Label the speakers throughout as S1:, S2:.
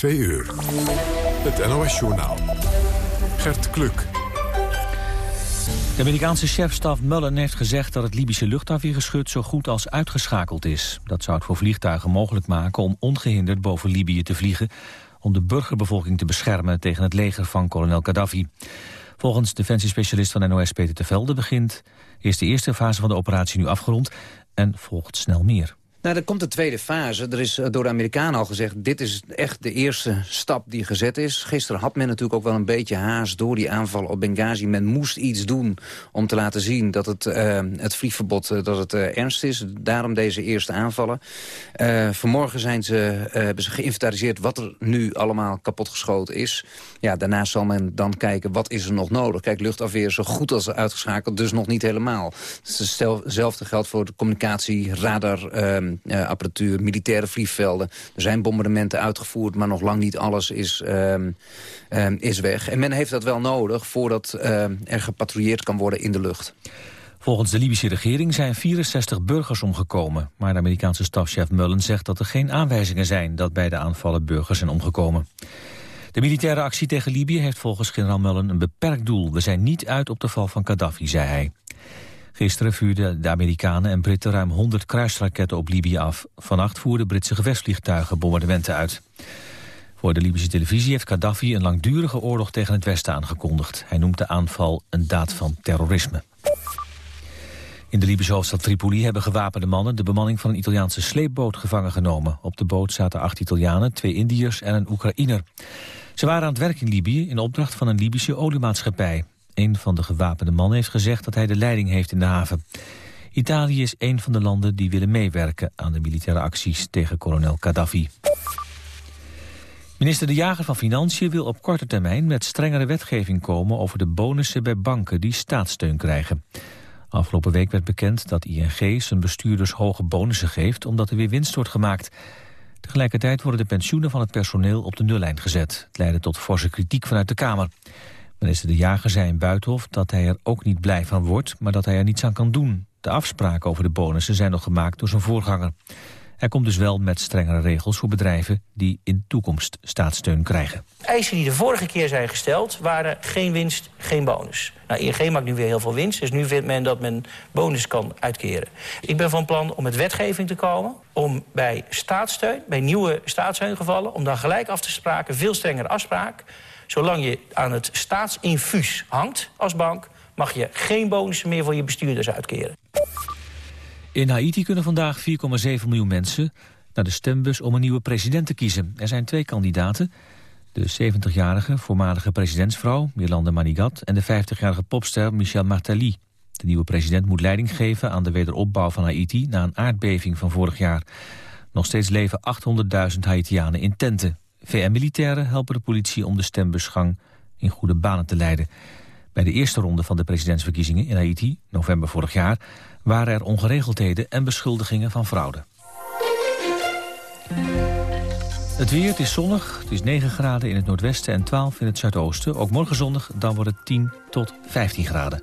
S1: 2 uur. Het NOS-journaal. Gert Kluk.
S2: De Amerikaanse chefstaf Mullen heeft gezegd dat het Libische luchtafweergeschut zo goed als uitgeschakeld is. Dat zou het voor vliegtuigen mogelijk maken om ongehinderd boven Libië te vliegen... om de burgerbevolking te beschermen tegen het leger van kolonel Gaddafi. Volgens defensiespecialist van NOS Peter Tevelde begint... is de eerste fase van de operatie nu afgerond en volgt snel meer.
S3: Nou, er komt de tweede fase. Er is eh, door de Amerikanen al gezegd... dit is echt de eerste stap die gezet is. Gisteren had men natuurlijk ook wel een beetje haast... door die aanval op Benghazi. Men moest iets doen om te laten zien dat het, uh, het vliegverbod uh, dat het, ernst is. Daarom deze eerste aanvallen. vanmorgen zijn ze, hebben ze geïnventariseerd... wat er nu allemaal kapotgeschoten is. Ja, daarna zal men dan kijken wat is er nog nodig. Kijk, luchtafweer zo goed als uitgeschakeld, dus nog niet helemaal. Hetzelfde geldt voor de communicatie, radar... Ehm, uh, apparatuur, militaire vliegvelden. Er zijn bombardementen uitgevoerd, maar nog lang niet alles is, um, um, is weg. En men heeft dat wel nodig voordat uh, er gepatrouilleerd kan worden in de lucht.
S2: Volgens de Libische regering zijn 64 burgers omgekomen. Maar de Amerikaanse stafchef Mullen zegt dat er geen aanwijzingen zijn... dat bij de aanvallen burgers zijn omgekomen. De militaire actie tegen Libië heeft volgens generaal Mullen een beperkt doel. We zijn niet uit op de val van Gaddafi, zei hij. Gisteren vuurden de Amerikanen en Britten ruim 100 kruisraketten op Libië af. Vannacht voerden Britse gevechtsvliegtuigen bombardementen uit. Voor de Libische televisie heeft Gaddafi een langdurige oorlog tegen het Westen aangekondigd. Hij noemt de aanval een daad van terrorisme. In de Libische hoofdstad Tripoli hebben gewapende mannen de bemanning van een Italiaanse sleepboot gevangen genomen. Op de boot zaten acht Italianen, twee Indiërs en een Oekraïner. Ze waren aan het werk in Libië in opdracht van een Libische oliemaatschappij. Een van de gewapende mannen heeft gezegd dat hij de leiding heeft in de haven. Italië is een van de landen die willen meewerken aan de militaire acties tegen kolonel Gaddafi. Minister De Jager van Financiën wil op korte termijn met strengere wetgeving komen over de bonussen bij banken die staatssteun krijgen. Afgelopen week werd bekend dat ING zijn bestuurders hoge bonussen geeft omdat er weer winst wordt gemaakt. Tegelijkertijd worden de pensioenen van het personeel op de nullijn gezet. Het leidde tot forse kritiek vanuit de Kamer. Minister De Jager zei in Buitenhof dat hij er ook niet blij van wordt... maar dat hij er niets aan kan doen. De afspraken over de bonussen zijn nog gemaakt door zijn voorganger. Hij komt dus wel met strengere regels voor bedrijven... die in toekomst staatssteun krijgen.
S4: Eisen die de vorige keer zijn gesteld waren geen winst, geen bonus. Nou, ING maakt nu weer heel veel winst, dus nu vindt men dat men bonus kan uitkeren. Ik ben van plan om met wetgeving te komen... om bij staatssteun, bij nieuwe staatssteungevallen... om dan gelijk af te spraken, veel strengere afspraak Zolang je aan het staatsinfuus hangt als bank... mag je geen bonussen meer voor je bestuurders uitkeren.
S2: In Haiti kunnen vandaag 4,7 miljoen mensen naar de stembus om een nieuwe president te kiezen. Er zijn twee kandidaten. De 70-jarige voormalige presidentsvrouw Mirlande Manigat... en de 50-jarige popster Michel Martelly. De nieuwe president moet leiding geven aan de wederopbouw van Haiti... na een aardbeving van vorig jaar. Nog steeds leven 800.000 Haitianen in tenten. VN-militairen helpen de politie om de stembusgang in goede banen te leiden. Bij de eerste ronde van de presidentsverkiezingen in Haiti, november vorig jaar... waren er ongeregeldheden en beschuldigingen van fraude. Het weer, het is zonnig. Het is 9 graden in het noordwesten en 12 in het zuidoosten. Ook morgen zonnig, dan wordt het 10 tot 15 graden.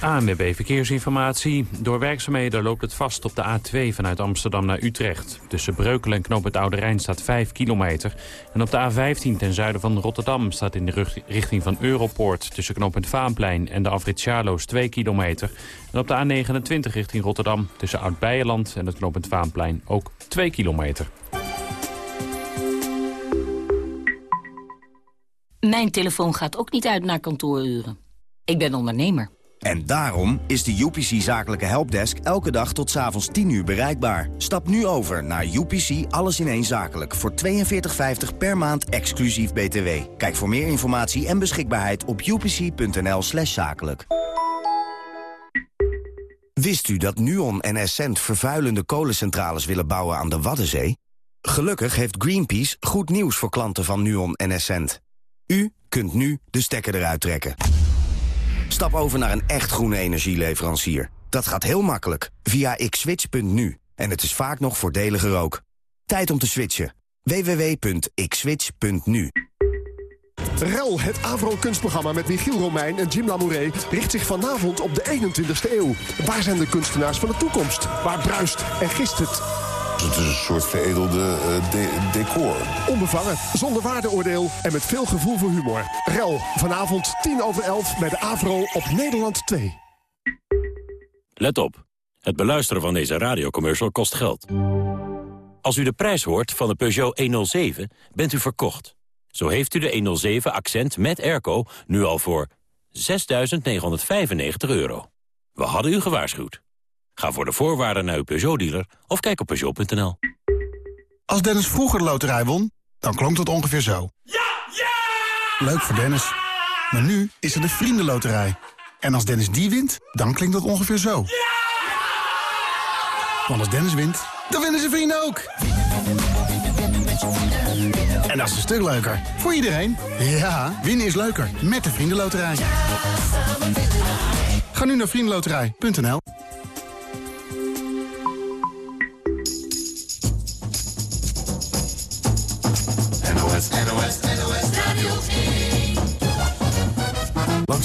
S5: ANWB Verkeersinformatie. Door werkzaamheden loopt het vast op de A2 vanuit Amsterdam naar Utrecht. Tussen Breukelen en Knoop het Oude Rijn staat 5 kilometer. En op de A15 ten zuiden van Rotterdam staat in de richting van Europoort... tussen Knoop het Vaanplein en de afrit Charloes 2 kilometer. En op de A29 richting Rotterdam tussen Oud-Beijerland en het Knoop Vaanplein ook 2 kilometer.
S6: Mijn telefoon gaat ook niet uit naar kantooruren. Ik ben ondernemer.
S7: En daarom is de UPC Zakelijke Helpdesk elke dag tot s'avonds 10 uur bereikbaar. Stap nu over naar UPC Alles in één Zakelijk voor 42,50 per maand exclusief BTW. Kijk voor meer informatie en beschikbaarheid op upc.nl slash zakelijk. Wist u dat Nuon en Essent vervuilende kolencentrales willen bouwen aan de Waddenzee? Gelukkig heeft Greenpeace goed nieuws voor klanten van Nuon en Essent. U kunt nu de stekker eruit trekken. Stap over naar een echt groene energieleverancier. Dat gaat heel makkelijk, via xswitch.nu. En het is vaak nog voordeliger ook. Tijd om te switchen. www.xswitch.nu
S8: REL, het Avro-kunstprogramma met Michiel Romein en Jim Lamouret... richt zich vanavond op de 21ste eeuw. Waar zijn de kunstenaars van de toekomst? Waar bruist en gist het?
S9: Dus het is een soort veredelde uh, decor.
S8: Onbevangen, zonder waardeoordeel en met veel gevoel voor humor. Rel, vanavond 10 over 11 bij de AVRO op Nederland 2.
S10: Let op. Het beluisteren van deze radiocommercial kost geld. Als u de prijs hoort van de Peugeot 107, bent u verkocht. Zo heeft u de 107 Accent met airco nu al voor 6.995 euro. We hadden u gewaarschuwd. Ga voor de voorwaarden naar uw Peugeot-dealer of kijk op Peugeot.nl.
S11: Als Dennis vroeger de loterij won, dan klonk dat ongeveer zo. Ja! Ja! Leuk voor Dennis. Maar nu is er de Vriendenloterij. En als Dennis die wint, dan klinkt dat ongeveer zo. Ja! Want als Dennis wint, dan winnen zijn vrienden ook. En dat is een stuk leuker. Voor iedereen. Ja, winnen is leuker. Met de Vriendenloterij. Ga nu naar vriendenloterij.nl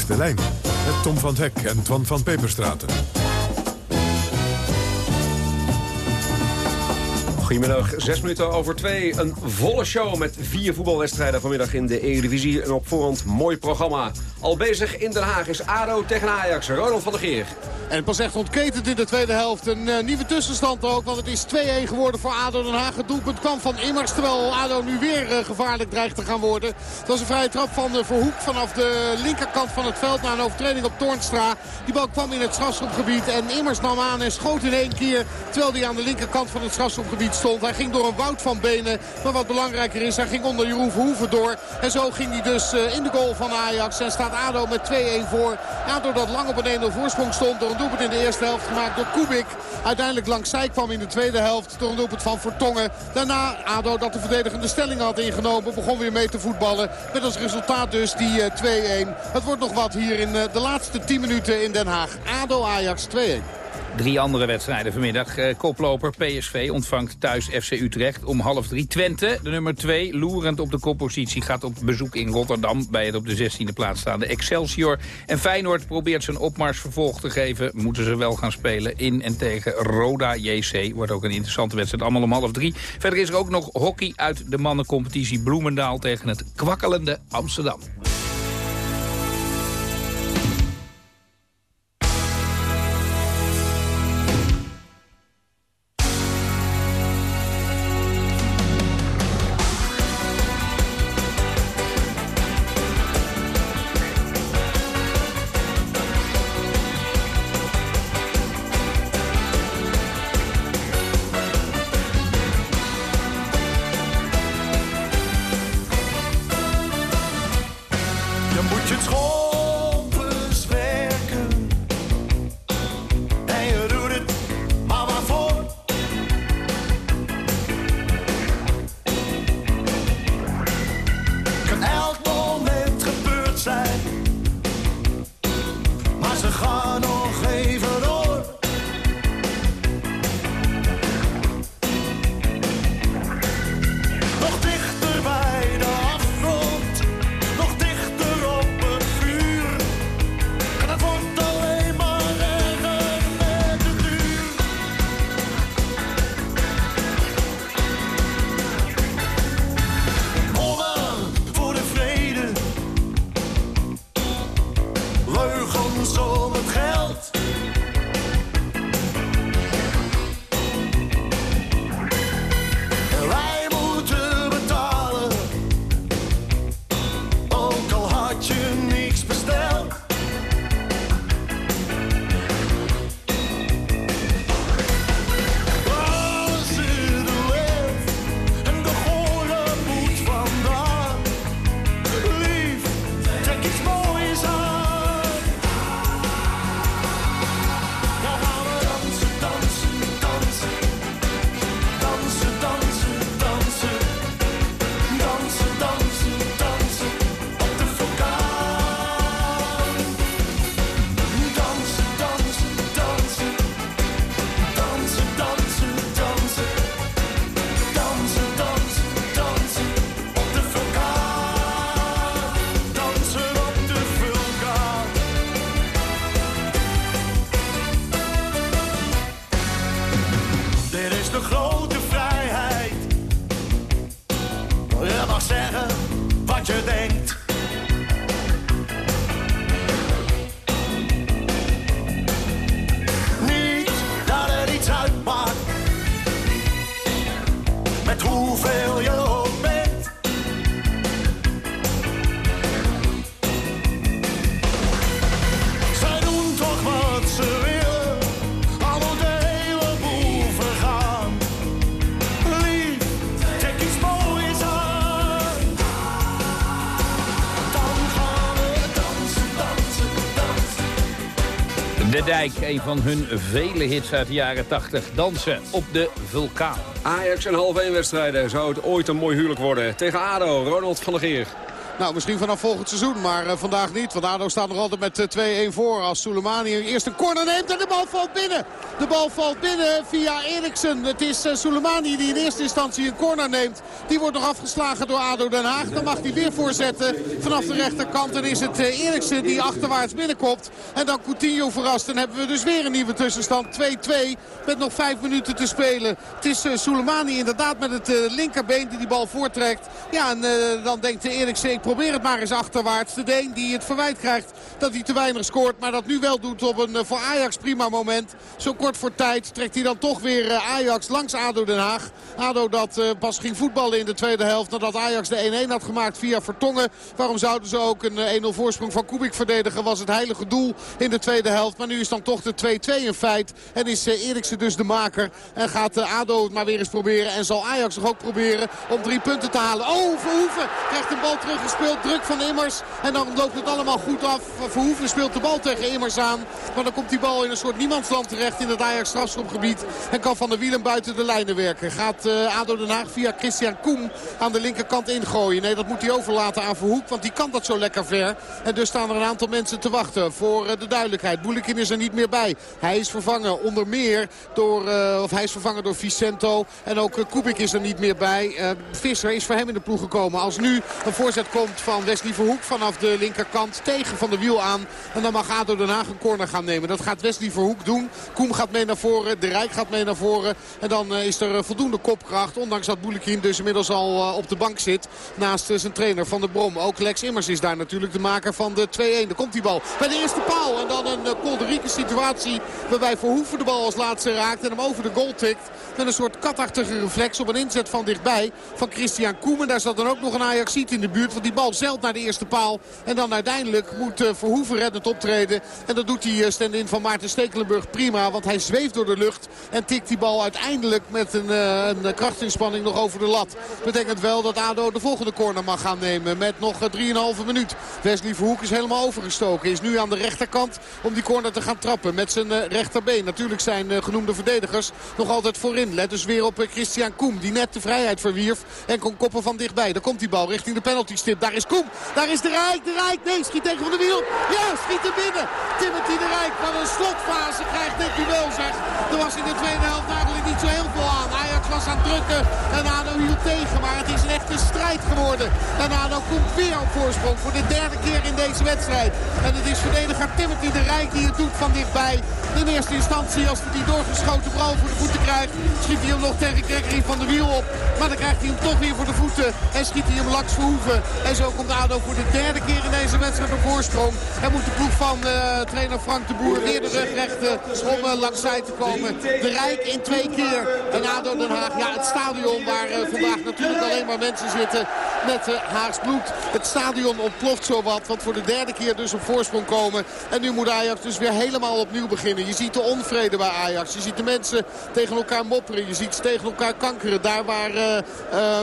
S1: De lijn met Tom van Hek en Twan van Peperstraten.
S12: Goedemiddag, zes minuten over twee. Een volle show met vier voetbalwedstrijden vanmiddag in de Eredivisie. Een op voorhand mooi programma. Al bezig in Den Haag is ADO tegen Ajax. Ronald van der Geer.
S13: En pas echt ontketend in de tweede helft. Een uh, nieuwe tussenstand ook, want het is 2-1 geworden voor ADO Den Haag. Het doelpunt kwam van Immers, terwijl ADO nu weer uh, gevaarlijk dreigt te gaan worden. Het was een vrije trap van uh, Verhoek vanaf de linkerkant van het veld... na een overtreding op Toornstra. Die bal kwam in het strafschopgebied en Immers nam aan en schoot in één keer... terwijl hij aan de linkerkant van het strafschopgebied stond. Hij ging door een woud van benen, maar wat belangrijker is... hij ging onder Jeroen Verhoeven door. En zo ging hij dus in de goal van Ajax en staat ADO met 2-1 voor. ADO dat lang op een 1-0 voorsprong stond door doelpunt in de eerste helft gemaakt door Kubik. Uiteindelijk langs zij kwam in de tweede helft door een doelpunt van Vertongen. Daarna ADO dat de verdedigende stelling had ingenomen. Begon weer mee te voetballen. Met als resultaat dus die 2-1. Het wordt nog wat hier in de laatste 10 minuten in Den Haag. ADO Ajax 2-1.
S14: Drie andere wedstrijden vanmiddag. Eh, koploper PSV ontvangt thuis FC Utrecht om half drie. Twente, de nummer twee, loerend op de koppositie... gaat op bezoek in Rotterdam bij het op de 16e plaats staande Excelsior. En Feyenoord probeert zijn opmars vervolg te geven. Moeten ze wel gaan spelen in en tegen Roda JC. Wordt ook een interessante wedstrijd, allemaal om half drie. Verder is er ook nog hockey uit de mannencompetitie Bloemendaal... tegen het kwakkelende Amsterdam. Een van hun vele hits uit de jaren 80. Dansen op de vulkaan.
S12: Ajax en half 1 wedstrijden. Zou het ooit een mooi huwelijk worden? Tegen ADO, Ronald van der Geer.
S13: Nou, misschien vanaf volgend seizoen, maar uh, vandaag niet. Want ADO staat nog altijd met uh, 2-1 voor als Soleimani eerst een corner neemt en de bal valt binnen. De bal valt binnen via Eriksen. Het is uh, Soleimani die in eerste instantie een corner neemt. Die wordt nog afgeslagen door ADO Den Haag. Dan mag hij weer voorzetten vanaf de rechterkant. En is het Eriksen die achterwaarts binnenkomt. En dan Coutinho verrast. En hebben we dus weer een nieuwe tussenstand. 2-2 met nog vijf minuten te spelen. Het is Soleimani inderdaad met het linkerbeen die die bal voortrekt. Ja, en dan denkt Eriksen... Ik probeer het maar eens achterwaarts. De Deen die het verwijt krijgt dat hij te weinig scoort. Maar dat nu wel doet op een voor Ajax prima moment. Zo kort voor tijd trekt hij dan toch weer Ajax langs ADO Den Haag. ADO dat pas ging voetballen in de tweede helft. Nadat Ajax de 1-1 had gemaakt via Vertongen. Waarom zouden ze ook een 1-0 voorsprong van Kubik verdedigen? Was het heilige doel in de tweede helft. Maar nu is dan toch de 2-2 een feit. En is Eriksen dus de maker. En gaat ADO het maar weer eens proberen. En zal Ajax zich ook proberen om drie punten te halen. Oh, Verhoeven krijgt een bal teruggespeeld druk van Immers. En dan loopt het allemaal goed af. Verhoeven speelt de bal tegen Immers aan. Maar dan komt die bal in een soort niemandsland terecht in het Ajax strafschopgebied. En kan Van der Wielen buiten de lijnen werken. Gaat ADO Den Haag via Christian Koem aan de linkerkant ingooien. Nee, dat moet hij overlaten aan Verhoek. Want die kan dat zo lekker ver. En dus staan er een aantal mensen te wachten voor uh, de duidelijkheid. Boelekin is er niet meer bij. Hij is vervangen onder meer door, uh, of hij is vervangen door Vicento. En ook Kubik is er niet meer bij. Visser is voor hem in de ploeg gekomen. Als nu een voorzet komt van Wesley Verhoek vanaf de linkerkant tegen Van de Wiel aan. En dan mag ADO Den Haag een corner gaan nemen. Dat gaat Wesley Verhoek doen. Koem gaat mee naar voren. De Rijk gaat mee naar voren. En dan is er voldoende kopkracht. Ondanks dat Boulekin dus inmiddels al op de bank zit. Naast zijn trainer Van der Brom. Ook Lex Immers is daar natuurlijk de maker van de 2-1. Dan komt die bal bij de eerste paal. En dan een kolderieke situatie waarbij Verhoeven de bal als laatste raakt. En hem over de goal tikt. Met een soort katachtige reflex op een inzet van dichtbij. Van Christian Koemen. Daar zat dan ook nog een Ajaxiet in de buurt. Want die bal zeilt naar de eerste paal. En dan uiteindelijk moet Verhoeven reddend optreden. En dat doet die stand-in van Maarten Stekelenburg prima. Want hij zweeft door de lucht. En tikt die bal uiteindelijk met een, een krachtinspanning nog over de lat. Betekent wel dat ADO de volgende corner mag gaan nemen. Met nog 3,5 minuut. Wesley Verhoek is helemaal overgestoken. Is nu aan de rechterkant om die corner te gaan trappen. Met zijn rechterbeen. Natuurlijk zijn genoemde verdedigers nog altijd voorin. Let dus weer op Christian Koem. Die net de vrijheid verwierf. En kon koppen van dichtbij. Daar komt die bal richting de penalty stip. Daar is Koem. Daar is de Rijk. De Rijk. Nee, schiet tegen van de wiel. Ja, schiet er binnen. Timothy de Rijk. Wat een slotfase krijgt dit duel zeg. Er was in de tweede helft eigenlijk niet zo heel veel aan. Was aan het drukken. En ADO hield tegen. Maar het is een echte strijd geworden. En ADO komt weer op voorsprong. Voor de derde keer in deze wedstrijd. En het is verdediger Timothy de Rijk die het doet van dichtbij. In eerste instantie als hij die doorgeschoten bal voor de voeten krijgt. Schiet hij hem nog tegen Gregory van de Wiel op. Maar dan krijgt hij hem toch weer voor de voeten. En schiet hij hem langs Verhoeven. En zo komt ADO voor de derde keer in deze wedstrijd op voorsprong. En moet de ploeg van uh, trainer Frank de Boer weer de rug rechten om uh, te komen. De Rijk in twee keer. En ADO Den Haag, ja het stadion waar uh, vandaag natuurlijk alleen maar mensen zitten met Haags bloed. Het stadion ontploft zo wat, want voor de derde keer dus op voorsprong komen. En nu moet Ajax dus weer helemaal opnieuw beginnen. Je ziet de onvrede bij Ajax. Je ziet de mensen tegen elkaar mopperen. Je ziet ze tegen elkaar kankeren. Daar waar... Uh,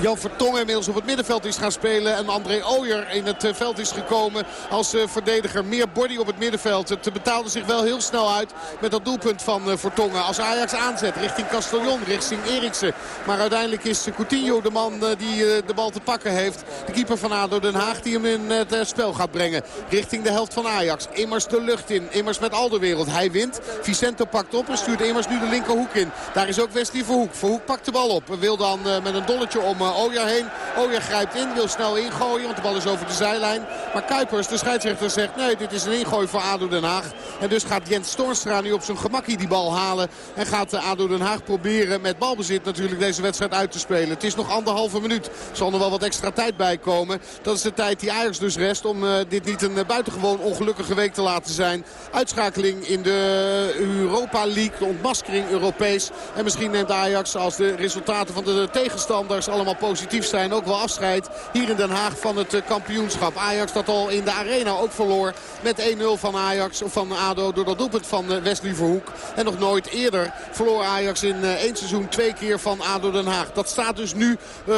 S13: Jan Vertongen inmiddels op het middenveld is gaan spelen. En André Ooyer in het veld is gekomen als verdediger. Meer body op het middenveld. Het betaalde zich wel heel snel uit met dat doelpunt van Vertongen. Als Ajax aanzet richting Castellon, richting Eriksen. Maar uiteindelijk is Coutinho de man die de bal te pakken heeft. De keeper van ADO Den Haag die hem in het spel gaat brengen. Richting de helft van Ajax. Immers de lucht in. Immers met al de wereld. Hij wint. Vicento pakt op en stuurt Immers nu de linkerhoek in. Daar is ook Wesley Verhoek. Verhoek pakt de bal op. Wil dan met een dolletje op om Oja heen. Oja grijpt in, wil snel ingooien, want de bal is over de zijlijn. Maar Kuipers, de scheidsrechter, zegt nee, dit is een ingooi voor ADO Den Haag. En dus gaat Jens Stornstra nu op zijn gemakkie die bal halen. En gaat ADO Den Haag proberen met balbezit natuurlijk deze wedstrijd uit te spelen. Het is nog anderhalve minuut. Er zal nog wel wat extra tijd bij komen. Dat is de tijd die Ajax dus rest om dit niet een buitengewoon ongelukkige week te laten zijn. Uitschakeling in de Europa League, ontmaskering Europees. En misschien neemt Ajax als de resultaten van de tegenstanders positief zijn ook wel afscheid hier in Den Haag van het eh, kampioenschap. Ajax dat al in de arena ook verloor met 1-0 van Ajax of van ADO door dat doelpunt van eh, Wesley Verhoek. En nog nooit eerder verloor Ajax in eh, één seizoen twee keer van ADO Den Haag. Dat staat dus nu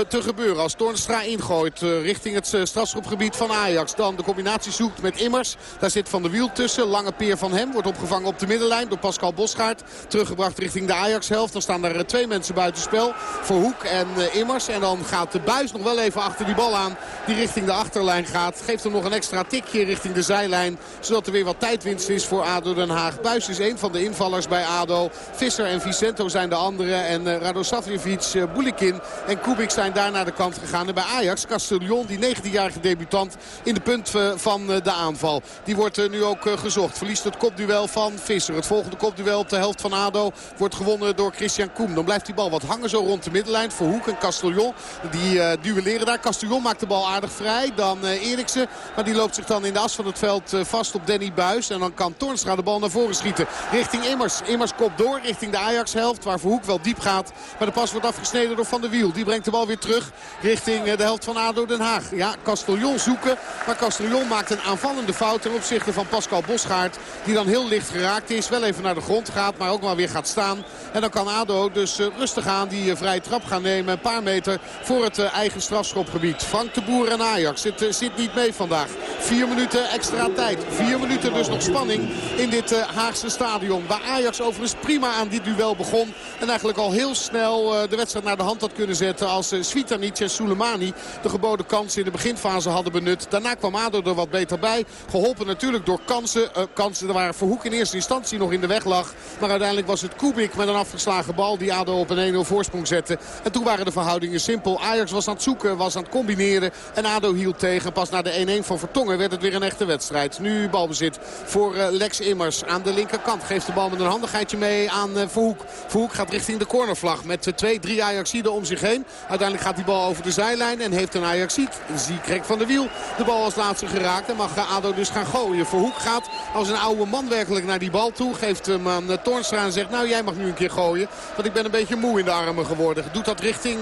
S13: te gebeuren als Toornstra ingooit richting het strafschopgebied van Ajax. Dan de combinatie zoekt met Immers. Daar zit Van de Wiel tussen. Lange peer van hem wordt opgevangen op de middenlijn door Pascal Bosgaard. Teruggebracht richting de Ajax-helft. Dan staan er twee mensen buitenspel. Verhoek en Immers. En dan gaat de buis nog wel even achter die bal aan. Die richting de achterlijn gaat. Geeft hem nog een extra tikje richting de zijlijn. Zodat er weer wat tijdwinst is voor ADO Den Haag. Buis is een van de invallers bij ADO. Visser en Vicento zijn de anderen. En uh, Radosavljevic, uh, Bulikin en Kubik zijn daar naar de kant gegaan. En bij Ajax, Castellon, die 19-jarige debutant in de punt uh, van de aanval. Die wordt nu ook gezocht. Verliest het kopduel van Visser. Het volgende kopduel op de helft van ADO wordt gewonnen door Christian Koem. Dan blijft die bal wat hangen zo rond de middenlijn voor Hoek en Castellon. Die duelleren daar. Castellon maakt de bal aardig vrij. Dan Eriksen. Maar die loopt zich dan in de as van het veld vast op Danny Buis. En dan kan Toornstra de bal naar voren schieten. Richting Immers. Immers kopt door richting de Ajax-helft. Waar Verhoek wel diep gaat. Maar de pas wordt afgesneden door Van der Wiel. Die brengt de bal weer terug richting de helft van ADO Den Haag. Ja, Castellon zoeken. Maar Castellon maakt een aanvallende fout ten opzichte van Pascal Bosgaard. Die dan heel licht geraakt is. Wel even naar de grond gaat. Maar ook maar weer gaat staan. En dan kan ADO dus rustig aan die vrije trap gaan nemen. Een paar meter voor het eigen strafschopgebied. Frank de Boer en Ajax zit, zit niet mee vandaag. Vier minuten extra tijd. Vier minuten dus nog spanning in dit uh, Haagse stadion. Waar Ajax overigens prima aan dit duel begon. En eigenlijk al heel snel uh, de wedstrijd naar de hand had kunnen zetten. Als uh, Svitanic en Soleimani de geboden kansen in de beginfase hadden benut. Daarna kwam ADO er wat beter bij. Geholpen natuurlijk door kansen. kansen waar Verhoek in eerste instantie nog in de weg lag. Maar uiteindelijk was het Kubik met een afgeslagen bal die ADO op een 1-0 voorsprong zette. En toen waren de verhoudingen simpel. Ajax was aan het zoeken, was aan het combineren. En ADO hield tegen. Pas na de 1-1 van Vertongen werd het weer een echte wedstrijd. Nu balbezit voor uh, Lex Immers aan de linkerkant. Geeft de bal met een handigheidje mee aan uh, Verhoek. Verhoek gaat richting de cornervlag met uh, twee, drie Ajaxiden om zich heen. Uiteindelijk gaat die bal over de zijlijn en heeft een Ajaxied, Ziekrek van de wiel, de bal als laatste geraakt. En mag ADO dus gaan gooien. Verhoek gaat als een oude man werkelijk naar die bal toe. Geeft hem aan Toornstra en zegt nou jij mag nu een keer gooien. Want ik ben een beetje moe in de armen geworden. Doet dat richting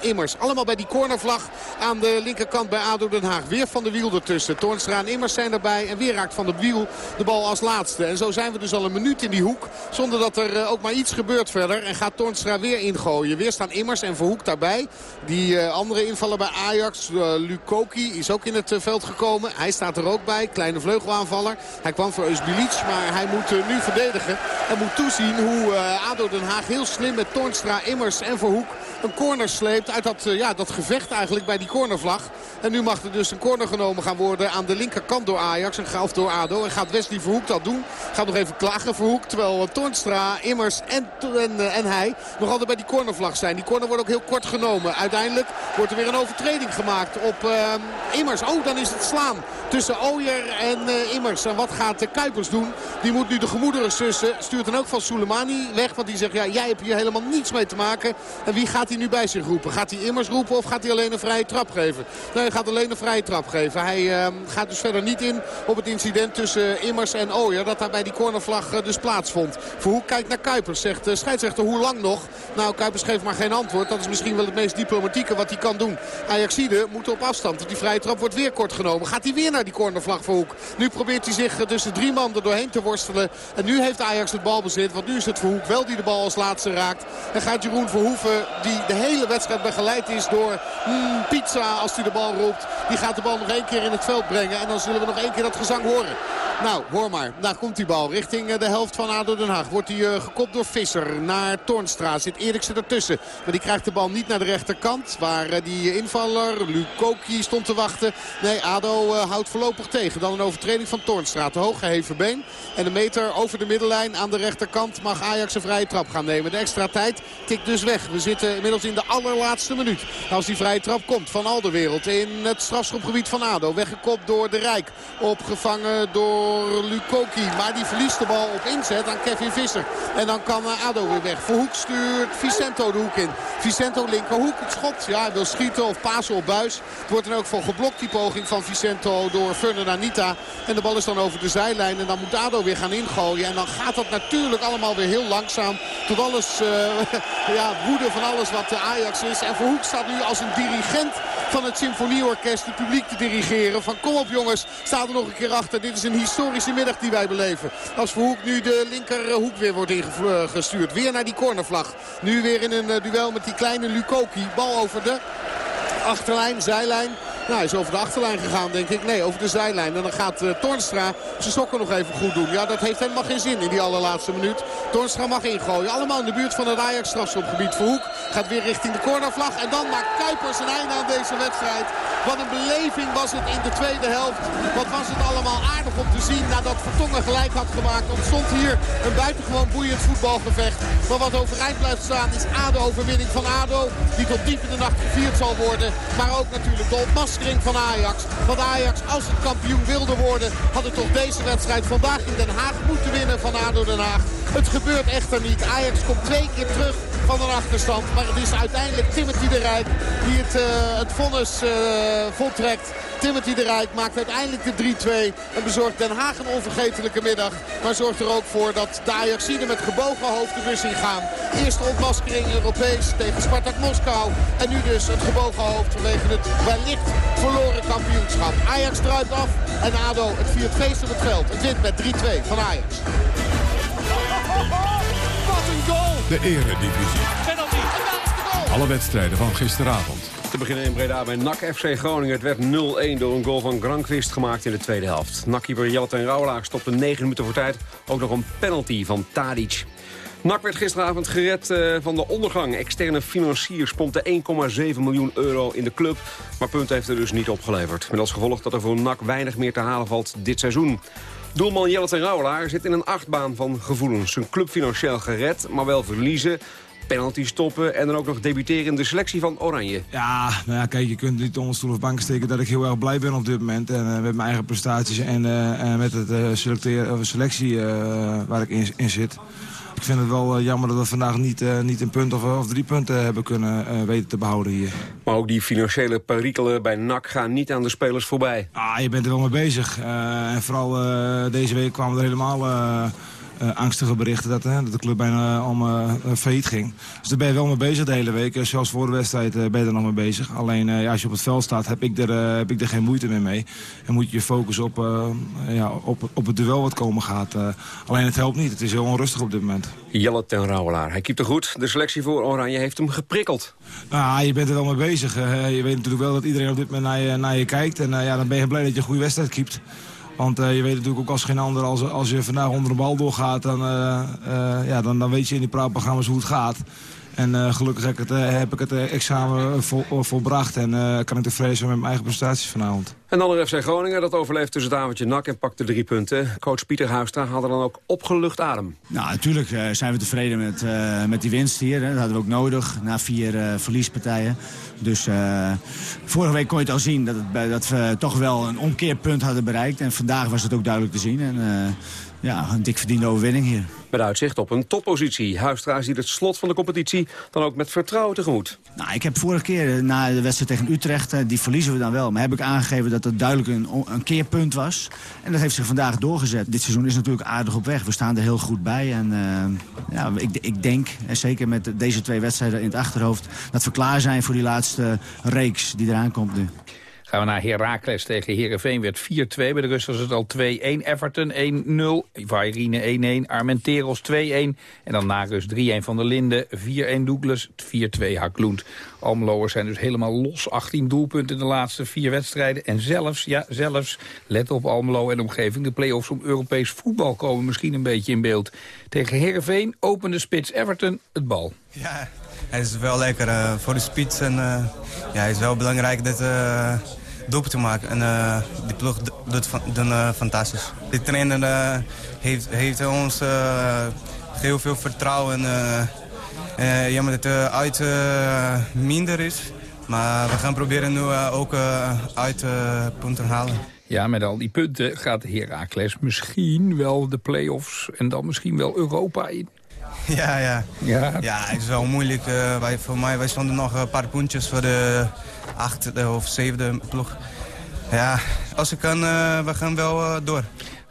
S13: Immers. Allemaal bij die cornervlag aan de linkerkant bij ADO Den Haag. Weer van de wiel ertussen. Toornstra en Immers zijn erbij. En weer raakt van de wiel de bal als laatste. En zo zijn we dus al een minuut in die hoek. Zonder dat er uh, ook maar iets gebeurt verder. En gaat Toornstra weer ingooien. Weer staan Immers en Verhoek daarbij. Die uh, andere invallen bij Ajax. Uh, Lukoki is ook in het veld gekomen. Hij staat er ook bij. Kleine vleugelaanvaller. Hij kwam voor Eusbilic. Maar hij moet nu verdedigen. En moet toezien hoe ADO Den Haag heel slim met Toornstra, Immers en Verhoek een corner sleept uit dat, ja, dat gevecht eigenlijk bij die cornervlag. En nu mag er dus een corner genomen gaan worden aan de linkerkant door Ajax. En of door ADO. En gaat Wesley Verhoek dat doen. Gaat nog even klagen Verhoek. Terwijl Toornstra, Immers en, en, en hij nog altijd bij die cornervlag zijn. Die corner wordt ook heel kort genomen. Uiteindelijk wordt er weer een overtreding gemaakt op Immers. Oh, dan is het slaan tussen Ooyer en Immers. En wat gaat uh, Kuipers doen? Die moet nu de gemoederen sussen. Stuurt dan ook van Soleimani weg. Want die zegt, ja, jij hebt hier helemaal niets mee te maken. En wie gaat hij nu bij zich roepen? Gaat hij Immers roepen of gaat hij alleen een vrije trap geven? Nee, hij gaat alleen een vrije trap geven. Hij uh, gaat dus verder niet in op het incident tussen Immers en Ooyer. Dat daar bij die cornervlag uh, dus plaatsvond. Verhoek kijkt naar Kuipers. Zegt uh, scheidsrechter hoe lang nog? Nou, Kuipers geeft maar geen antwoord. Dat is misschien wel het meest diplomatieke wat hij kan doen. Ajaxide moet op afstand. Die vrije trap wordt weer kort genomen. Gaat hij weer naar die cornervlag Verhoek? Nu probeert hij zich tussen drie man doorheen te worstelen. En nu heeft Ajax het balbezit. Want nu is het Verhoek wel die de bal als laatste raakt. En gaat Jeroen Verhoeven, die de hele wedstrijd begeleid is door mm, Pizza als hij de bal roept. Die gaat de bal nog één keer in het veld brengen. En dan zullen we nog één keer dat gezang horen. Nou, hoor maar. Daar komt die bal richting eh, de helft van ADO Den Haag. Wordt die uh, gekopt door Visser naar Toornstra. Zit Eriksen ertussen. Maar die krijgt de bal niet naar de rechterkant. Waar uh, die invaller Lukoki stond te wachten. Nee, ADO houdt voorlopig tegen. Dan een overtreding van Toornstra. Te hoog geheven been. En een meter over de middenlijn aan de rechterkant mag Ajax een vrije trap gaan nemen. De extra tijd tikt dus weg. We zitten inmiddels in de allerlaatste minuut. Als die vrije trap komt van Alderwereld in het strafschopgebied van ADO. Weggekopt door de Rijk. Opgevangen door Lukoki. Maar die verliest de bal op inzet aan Kevin Visser. En dan kan ADO weer weg. Verhoek stuurt Vicento de hoek in. Vicento linkerhoek. Het schot. Ja, wil schieten of pasen op buis. Het wordt dan ook voor geblokt die poging van Vicento door Fernand Anita. En de bal is dan over de zijlijn. En dan moet ADO weer gaan ingooien. En dan gaat dat natuurlijk allemaal weer heel langzaam. Tot alles, uh, ja, woede van alles wat de Ajax is. En Verhoek staat nu als een dirigent van het symfonieorkest het publiek te dirigeren. Van kom op jongens, sta er nog een keer achter. Dit is een historische middag die wij beleven. Als Verhoek nu de linkerhoek weer wordt ingestuurd. Weer naar die cornervlag. Nu weer in een eh, duel met die kleine Lukoki. Bal over de achterlijn, zijlijn. Nou, hij is over de achterlijn gegaan, denk ik. Nee, over de zijlijn. En dan gaat uh, Tornstra zijn sokken nog even goed doen. Ja, dat heeft helemaal geen zin in die allerlaatste minuut. Tornstra mag ingooien. Allemaal in de buurt van het Ajax strafschopgebied. Verhoek gaat weer richting de cornervlag. En dan maakt Kuipers een einde aan deze wedstrijd. Wat een beleving was het in de tweede helft. Wat was het allemaal aardig om te zien. Nadat Vertongen gelijk had gemaakt. Ontstond hier een buitengewoon boeiend voetbalgevecht. Maar wat overeind blijft staan is ADO-overwinning van ADO. Die tot diep in de nacht gevierd zal worden. Maar ook natuurlijk de opmars van Ajax. Want Ajax, als het kampioen wilde worden, had het toch deze wedstrijd vandaag in Den Haag moeten winnen van ADO Den Haag. Het gebeurt echter niet. Ajax komt twee keer terug van een achterstand. Maar het is uiteindelijk Timothy de Rijk die het, uh, het vonnis uh, voltrekt. Timothy de Rijk maakt uiteindelijk de 3-2 en bezorgt Den Haag een onvergetelijke middag. Maar zorgt er ook voor dat de Ajaxiden met gebogen hoofd de bus in gaan. Eerste ontmaskering Europees tegen Spartak Moskou. En nu dus het gebogen hoofd vanwege het wellicht verloren kampioenschap. Ajax druipt af en ADO het viert feest op het veld. Het wint met 3-2 van Ajax.
S1: De eredivisie.
S15: Penalty.
S1: Alle wedstrijden van gisteravond.
S12: Te beginnen in Breda bij NAC FC Groningen. Het werd 0-1 door een goal van Granqvist gemaakt in de tweede helft. NAC-keeper Jelle en Rauwelaar stopte 9 minuten voor tijd. Ook nog een penalty van Tadic. NAC werd gisteravond gered uh, van de ondergang. Externe financiers pompten 1,7 miljoen euro in de club. Maar punt heeft er dus niet opgeleverd. Met als gevolg dat er voor NAC weinig meer te halen valt dit seizoen. Doelman Jelle ten Rauwelaar zit in een achtbaan van gevoelens. Zijn club financieel gered, maar wel verliezen penalty stoppen en dan ook nog debuteren in de selectie van Oranje.
S16: Ja, nou ja, kijk, je kunt niet onder stoel of bank steken dat ik heel erg blij ben op dit moment. En, uh, met mijn eigen prestaties en, en met uh, selecteren, selectie waar ik in, zit. Ik vind het wel jammer dat we vandaag niet, niet een punt of, of, drie punten hebben kunnen weten te behouden hier.
S12: Maar ook die financiële perikelen bij NAC gaan niet aan de spelers voorbij.
S16: Ah, je bent er wel mee bezig. en vooral deze week kwamen er helemaal angstige berichten dat, dat de club bijna om uh, failliet ging. Dus daar ben je wel mee bezig de hele week. Zelfs voor de wedstrijd ben je er nog mee bezig. Alleen ja, als je op het veld staat heb ik, er, heb ik er geen moeite meer mee. En moet je je focussen op, ja, op, op het duel wat komen gaat. alleen het helpt niet. Het is heel onrustig op dit moment.
S12: Jelle ten Rauwelaar. Hij keept er goed. De selectie voor Oranje heeft hem geprikkeld.
S16: Nou, je bent er wel mee bezig. je weet natuurlijk wel dat iedereen op dit moment naar je, naar je kijkt. En ja, dan ben je blij dat je een goede wedstrijd keept. Want uh, je weet natuurlijk ook als geen ander, als, als je vandaag onder de bal doorgaat... dan, uh, uh, ja, dan, dan weet je in die praatprogramma's hoe het gaat. En gelukkig heb ik het, heb ik het examen vol, volbracht en kan ik tevreden zijn met mijn eigen prestaties vanavond.
S12: En dan de FC Groningen, dat overleeft tussen het avondje nak en pakte drie punten. Coach Pieter Huistra had er dan ook opgelucht adem.
S17: Nou, natuurlijk zijn we tevreden met, met die winst hier. Hè. Dat hadden we ook nodig na vier verliespartijen. Dus uh, vorige week kon je het al zien dat, het, dat, we toch wel een omkeerpunt hadden bereikt. En vandaag was het ook duidelijk te zien. En uh, ja, een dik verdiende overwinning hier.
S12: Met uitzicht op een toppositie. Huistra ziet het slot van de competitie dan ook met vertrouwen tegemoet.
S17: Nou, ik heb vorige keer na de wedstrijd tegen Utrecht, die verliezen we dan wel. Maar heb ik aangegeven dat het duidelijk een, een keerpunt was. En dat heeft zich vandaag doorgezet. Dit seizoen is natuurlijk aardig op weg. We staan er heel goed bij. En uh, ja, ik, ik denk, en zeker met deze twee wedstrijden in het achterhoofd... dat we klaar zijn voor die laatste reeks die eraan komt nu.
S14: Gaan we naar Heracles tegen Herenveen. Werd 4-2. Bij de rust was het al 2-1. Everton 1-0. Vairine 1-1. Armenteros 2-1. En dan na rust 3-1 van der Linden. 4-1 Douglas. 4-2 Hakloend. Almeloers zijn dus helemaal los. 18 doelpunten in de laatste vier wedstrijden. En zelfs, ja zelfs, let op Almelo en omgeving... de play-offs om Europees voetbal komen misschien een beetje in beeld. Tegen Herenveen opende spits Everton het bal.
S18: Ja, het is wel lekker uh, voor de spits. En, uh, ja, het is wel belangrijk dat uh, doelpunt te maken. En uh, die ploeg doet van, fantastisch. De trainer heeft, heeft ons heel veel vertrouwen. Jammer dat het uit minder is. Maar we gaan proberen nu ook uit punten halen.
S14: Ja, met al die punten gaat Heracles misschien wel de play-offs... en dan misschien wel Europa in.
S18: Ja, ja. Ja, ja het is wel moeilijk. wij, voor mij wij stonden nog een paar puntjes voor de achtste of zevende ploeg. Ja, als ik kan, we gaan wel door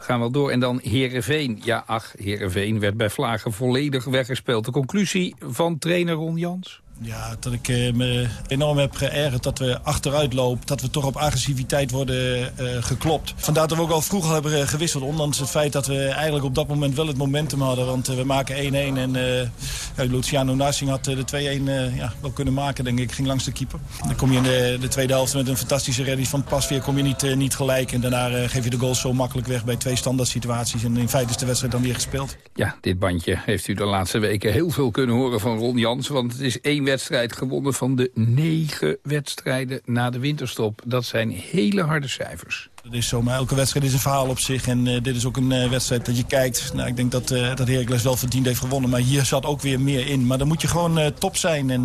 S14: gaan wel door. En dan Herenveen. Ja, ach, Herenveen werd bij Vlagen volledig weggespeeld. De conclusie van trainer Ron Jans?
S19: Ja, dat ik eh, me enorm heb geërgerd dat we achteruit lopen. Dat we toch op agressiviteit worden uh, geklopt. Vandaar dat we ook al vroeg hebben gewisseld. Ondanks het feit dat we eigenlijk op dat moment wel het momentum hadden. Want we maken 1-1 en Luciano Narsing had de 2-1 ja, wel kunnen maken, denk ik. Ging langs de keeper. Dan kom je in de, de tweede helft met een fantastische redding van Pasveer. Kom je niet, niet gelijk. En daarna geef je de goals zo makkelijk weg bij twee standaard situaties. En in feite is de wedstrijd dan weer gespeeld.
S14: Ja, dit bandje heeft u de laatste weken heel veel kunnen horen van Ron Jans. Want het is één wedstrijd gewonnen van de negen wedstrijden na de winterstop. Dat zijn hele harde cijfers.
S19: Dat is zo, maar elke wedstrijd is een verhaal op zich. En uh, dit is ook een uh, wedstrijd dat je kijkt. Nou, ik denk dat, uh, dat Heracles wel verdiend heeft gewonnen. Maar hier zat ook weer meer in. Maar dan moet je gewoon top zijn. En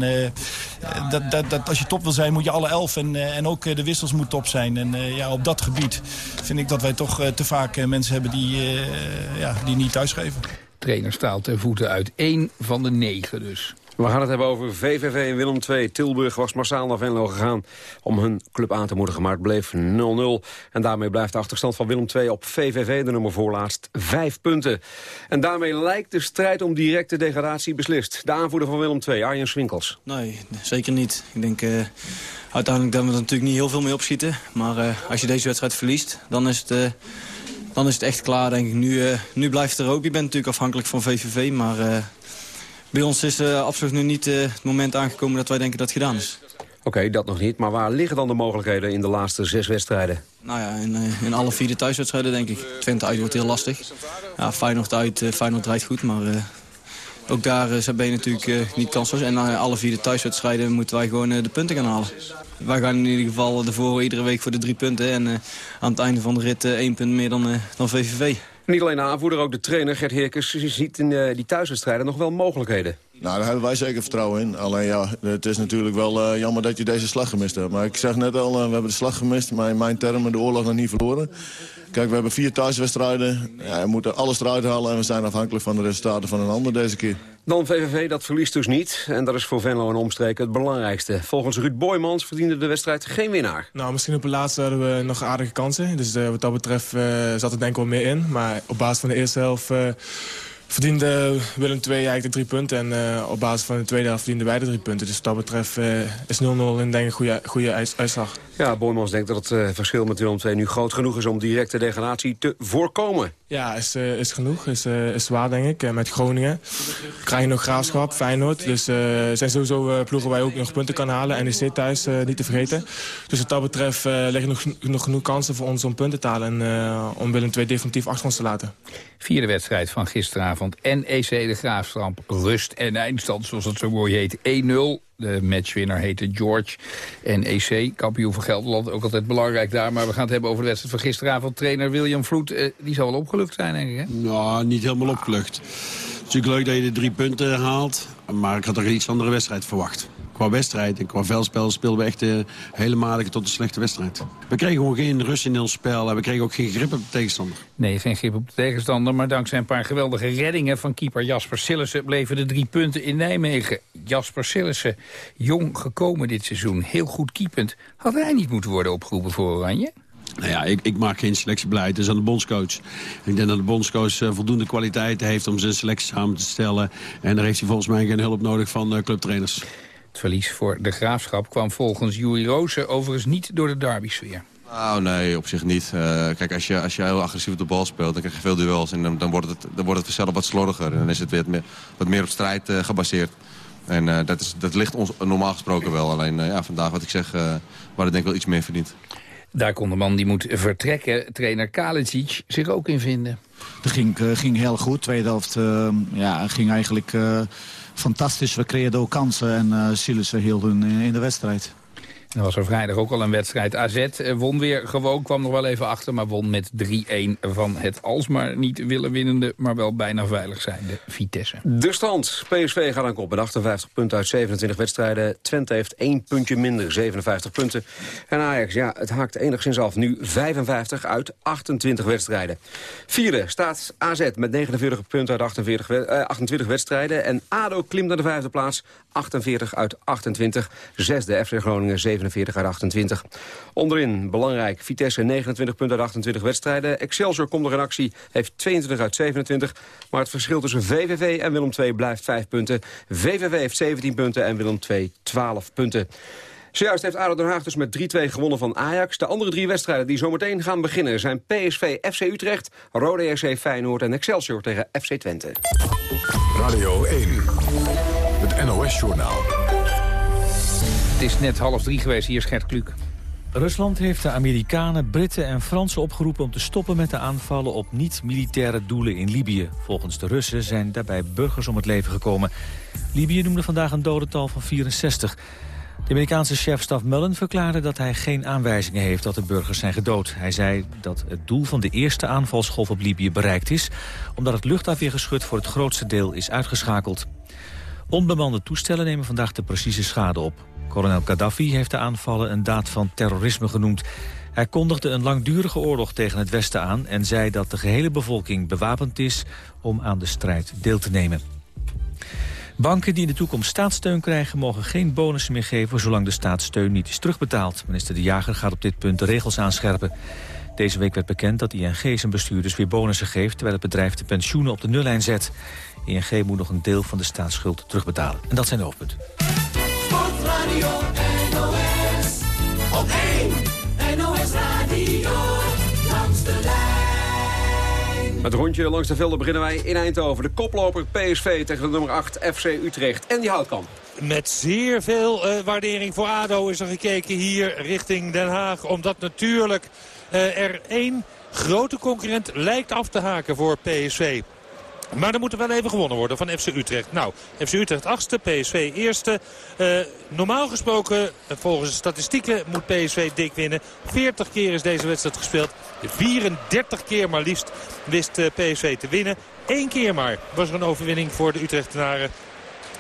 S19: dat, dat, dat, als je top wil zijn, moet je alle elf. En, en ook de wissels moet top zijn. En ja, op dat gebied vind ik dat wij toch te vaak mensen hebben die, ja, die niet thuisgeven.
S14: Trainer staat ten voeten uit één van de negen dus.
S12: We gaan het hebben over VVV en Willem II. Tilburg was massaal naar Venlo gegaan om hun club aan te moedigen. Maar het bleef 0-0. En daarmee blijft de achterstand van Willem II op VVV, de nummer voorlaatst, vijf punten. En daarmee lijkt de strijd om directe degradatie beslist. De aanvoerder van Willem II, Arjen Swinkels.
S20: Nee, zeker niet. Ik denk... Uh... Uiteindelijk dat we er natuurlijk niet heel veel mee opschieten. Maar uh, als je deze wedstrijd verliest, dan is het, uh, dan is het echt klaar, denk ik. Nu, nu blijft er ook. Je bent natuurlijk afhankelijk van VVV, maar bij ons is uh, absoluut nu niet uh, het moment aangekomen dat wij denken dat het gedaan is.
S12: Oké, okay, dat nog niet. Maar waar liggen dan de mogelijkheden in de laatste zes wedstrijden?
S20: Nou ja, in, uh, in alle vier de thuiswedstrijden denk ik. Twente uit wordt heel lastig. Ja, Feyenoord uit, Feyenoord draait goed, maar ook daar ben je natuurlijk niet kansloos. En na alle vier de thuiswedstrijden moeten wij gewoon de punten gaan halen. Wij gaan in ieder geval ervoor iedere week voor de drie punten. En aan het einde van de rit één punt meer dan, dan VVV.
S12: Niet alleen de aanvoerder, ook de trainer Gert Heerkens ziet in uh, die thuiswedstrijden nog wel mogelijkheden.
S21: Nou, daar hebben wij zeker vertrouwen in. Alleen ja, het is natuurlijk wel uh, jammer dat je deze slag gemist hebt. Maar ik zeg net al, uh, we hebben de slag gemist, maar in mijn termen de oorlog nog niet verloren. Kijk, we hebben vier thuiswedstrijden. Ja, we moeten alles eruit halen en we zijn afhankelijk van de resultaten van een ander deze keer.
S12: Dan VVV, dat verliest dus niet. En dat is voor Venlo en omstreken het belangrijkste. Volgens Ruud Boymans verdiende de wedstrijd geen winnaar.
S22: Nou, misschien op de laatste hadden we nog aardige kansen. Dus uh, wat dat betreft uh, zat er denk ik wel meer in. Maar op basis van de eerste helft... Uh, verdiende Willem II eigenlijk de drie punten. En uh, op basis van de tweede helft verdienden wij de drie punten. Dus wat dat betreft uh, is 0-0 en denk ik een goede, goede uitslag.
S12: Ja, Boymans denkt dat het uh, verschil met Willem II nu groot genoeg is... om directe degradatie te voorkomen.
S22: Ja, is, is genoeg. Is, is waar, denk ik. met Groningen krijg je nog Graafschap, Feyenoord. Dus er zijn sowieso ploegen waar je ook nog punten kan halen. NEC thuis niet te vergeten. Dus wat dat betreft liggen nog, nog genoeg kansen voor ons om punten te halen... en om Willem II definitief achter ons te laten.
S14: Vierde wedstrijd van gisteravond. NEC de Graafstramp. Rust en eindstand, zoals het zo mooi heet. 1-0. De matchwinnaar heette George. NEC, kampioen van Gelderland, ook altijd belangrijk daar. Maar we gaan het hebben over de wedstrijd van gisteravond. Trainer William Vloed, eh, die zal wel opgelucht zijn, denk ik, hè?
S23: Nou, niet helemaal opgelucht. Het is natuurlijk leuk dat je de drie punten haalt. Maar ik had een iets andere wedstrijd verwacht qua wedstrijd en qua veldspel speelden we echt uh, hele matige tot een slechte wedstrijd. We kregen gewoon geen rust in ons spel en we kregen ook geen grip op de tegenstander.
S14: Nee, geen grip op de tegenstander, maar dankzij een paar geweldige reddingen van keeper Jasper Sillissen bleven de drie punten in Nijmegen. Jasper Sillissen, jong gekomen dit seizoen, heel goed keepend. Had hij niet moeten worden opgeroepen voor Oranje?
S23: Nou ja, ik, ik maak geen selectiebeleid. Het is aan de bondscoach. Ik denk dat de bondscoach uh, voldoende kwaliteit heeft om zijn selectie samen te stellen. En daar heeft hij volgens mij geen hulp nodig van uh, clubtrainers.
S14: Het verlies voor de Graafschap kwam volgens Juri Rozen overigens niet door de derby-sfeer.
S24: Nou, nee, op zich niet. Uh, kijk, als je, als je heel agressief op de bal speelt, dan krijg je veel duels. En dan, dan wordt het, dan wordt het vanzelf wat slordiger. En dan is het weer meer, wat meer op strijd uh, gebaseerd. En uh, dat, is, dat ligt ons normaal gesproken wel. Alleen ja, vandaag, wat ik zeg, waar het denk ik wel iets meer verdient.
S14: Daar kon de man die moet vertrekken, trainer Kalicic, zich ook in vinden.
S17: Dat ging, ging heel goed. Tweede helft ja, ging eigenlijk fantastisch. We creëerden ook kansen en uh, Sillissen hield hun in de wedstrijd.
S14: Er was er vrijdag ook al een wedstrijd. AZ eh, won weer gewoon, kwam nog wel even achter... maar won met 3-1 van het alsmaar niet willen winnende... maar wel bijna veilig zijnde Vitesse.
S12: De stand. PSV gaat aan kop met 58 punten uit 27 wedstrijden. Twente heeft één puntje minder, 57 punten. En Ajax, ja, het haakt enigszins af. Nu 55 uit 28 wedstrijden. Vierde staat AZ met 49 punten uit 48, eh, 28 wedstrijden. En ADO klimt naar de vijfde plaats, 48 uit 28. Zesde FC Groningen, 47 uit 28. Onderin, belangrijk, Vitesse 29 punten uit 28 wedstrijden. Excelsior komt nog in actie, heeft 22 uit 27. Maar het verschil tussen VVV en Willem II blijft 5 punten. VVV heeft 17 punten en Willem II 12 punten. Zojuist heeft ADO Den Haag dus met 3-2 gewonnen van Ajax. De andere drie wedstrijden die zometeen gaan beginnen... zijn PSV FC Utrecht, Rode RC Feyenoord en Excelsior tegen FC Twente.
S25: Radio 1, het NOS-journaal.
S14: Het is net half drie geweest, hier is Gert Kluk.
S2: Rusland heeft de Amerikanen, Britten en Fransen opgeroepen om te stoppen met de aanvallen op niet-militaire doelen in Libië. Volgens de Russen zijn daarbij burgers om het leven gekomen. Libië noemde vandaag een dodental van 64. De Amerikaanse chef Mullen verklaarde dat hij geen aanwijzingen heeft dat de burgers zijn gedood. Hij zei dat het doel van de eerste aanvalsgolf op Libië bereikt is... omdat het luchtafweergeschut voor het grootste deel is uitgeschakeld. Onbemande toestellen nemen vandaag de precieze schade op. Kolonel Gaddafi heeft de aanvallen een daad van terrorisme genoemd. Hij kondigde een langdurige oorlog tegen het Westen aan... en zei dat de gehele bevolking bewapend is om aan de strijd deel te nemen. Banken die in de toekomst staatssteun krijgen... mogen geen bonussen meer geven zolang de staatssteun niet is terugbetaald. Minister De Jager gaat op dit punt de regels aanscherpen. Deze week werd bekend dat ING zijn bestuurders weer bonussen geeft... terwijl het bedrijf de pensioenen op de nullijn zet. ING moet nog een deel van de staatsschuld terugbetalen. En dat zijn de hoofdpunten.
S15: Sportradio NOS, op 1 NOS Radio, langs de lijn.
S12: Het rondje langs de velden beginnen wij in Eindhoven. De koploper PSV tegen de nummer 8 FC Utrecht. En die Houtkamp.
S26: Met zeer veel uh, waardering voor ADO is er gekeken hier richting Den Haag. Omdat natuurlijk uh, er één grote concurrent lijkt af te haken voor PSV. Maar er moet er wel even gewonnen worden van FC Utrecht. Nou, FC Utrecht achtste, PSV eerste. Uh, normaal gesproken, volgens de statistieken, moet PSV dik winnen. 40 keer is deze wedstrijd gespeeld. 34 keer maar liefst wist uh, PSV te winnen. Eén keer maar was er een overwinning voor de Utrechtenaren.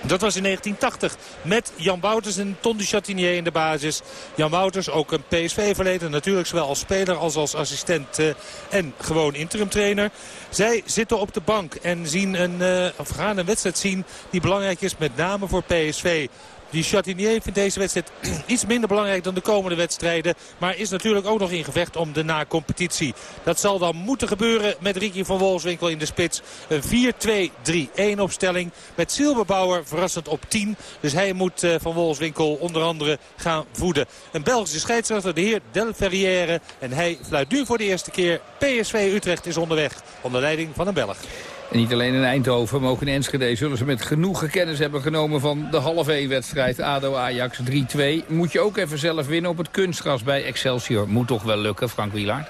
S26: Dat was in 1980 met Jan Wouters en Ton Chatinier in de basis. Jan Wouters, ook een PSV-verleden. Natuurlijk zowel als speler als als assistent uh, en gewoon interimtrainer. Zij zitten op de bank en zien een, uh, gaan een wedstrijd zien die belangrijk is met name voor PSV. Die Chatinier vindt deze wedstrijd iets minder belangrijk dan de komende wedstrijden. Maar is natuurlijk ook nog in gevecht om de na-competitie. Dat zal dan moeten gebeuren met Ricky van Wolfswinkel in de spits. Een 4-2-3-1 opstelling met Silberbauer verrassend op 10. Dus hij moet uh, van Wolfswinkel onder andere gaan voeden. Een Belgische scheidsrechter, de heer Del Ferrière. En hij fluit nu voor de eerste keer. PSV Utrecht is onderweg onder leiding van een Belg.
S14: En niet alleen in Eindhoven, maar ook in Enschede zullen ze met genoeg kennis hebben genomen van de half 1 wedstrijd ADO-Ajax 3-2. Moet je ook even zelf winnen op het kunstgras bij Excelsior. Moet toch wel lukken, Frank Wielaert?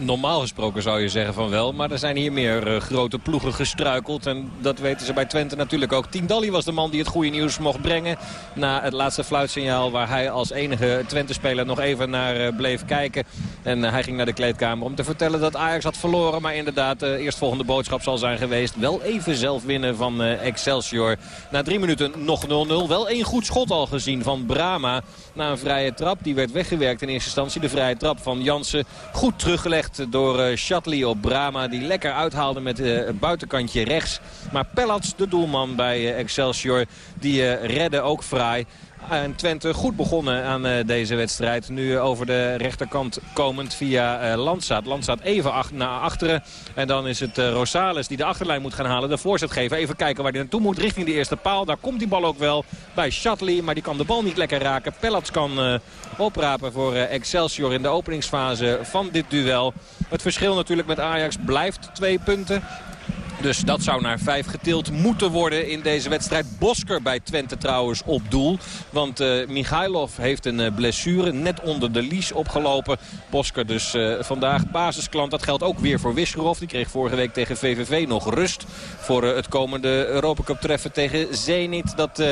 S27: Normaal gesproken zou je zeggen van wel, maar er zijn hier meer uh, grote ploegen gestruikeld. En dat weten ze bij Twente natuurlijk ook. Tindalli was de man die het goede nieuws mocht brengen. Na het laatste fluitsignaal waar hij als enige Twente-speler nog even naar uh, bleef kijken. En uh, hij ging naar de kleedkamer om te vertellen dat Ajax had verloren. Maar inderdaad, de eerstvolgende boodschap zal zijn geweest. Wel even zelf winnen van Excelsior. Na drie minuten nog 0-0. Wel één goed schot al gezien van Brama. Na een vrije trap. Die werd weggewerkt in eerste instantie. De vrije trap van Jansen. Goed teruggelegd door Shatley op Brama. Die lekker uithaalde met uh, het buitenkantje rechts. Maar Pellats, de doelman bij Excelsior, die redde ook fraai. En Twente goed begonnen aan eh, deze wedstrijd. Nu over de rechterkant komend via uh, Landsaat. Landsaat even ach naar achteren. En dan is het uh, Rosales die de achterlijn moet gaan halen. De voorzet geven. Even kijken waar hij naartoe moet. Richting de eerste paal. Daar komt die bal ook wel bij Shatley. Maar die kan de bal niet lekker raken. Pellets kan oprapen voor Excelsior in de openingsfase van dit duel. Het verschil natuurlijk met Ajax blijft twee punten. Dus dat zou naar vijf getild moeten worden in deze wedstrijd. Bosker bij Twente trouwens op doel. Want uh, Michailov heeft een uh, blessure net onder de lies opgelopen. Bosker dus uh, vandaag basisklant. Dat geldt ook weer voor Wisgerov. Die kreeg vorige week tegen VVV nog rust voor het komende Europacup treffen tegen Zenit. Dat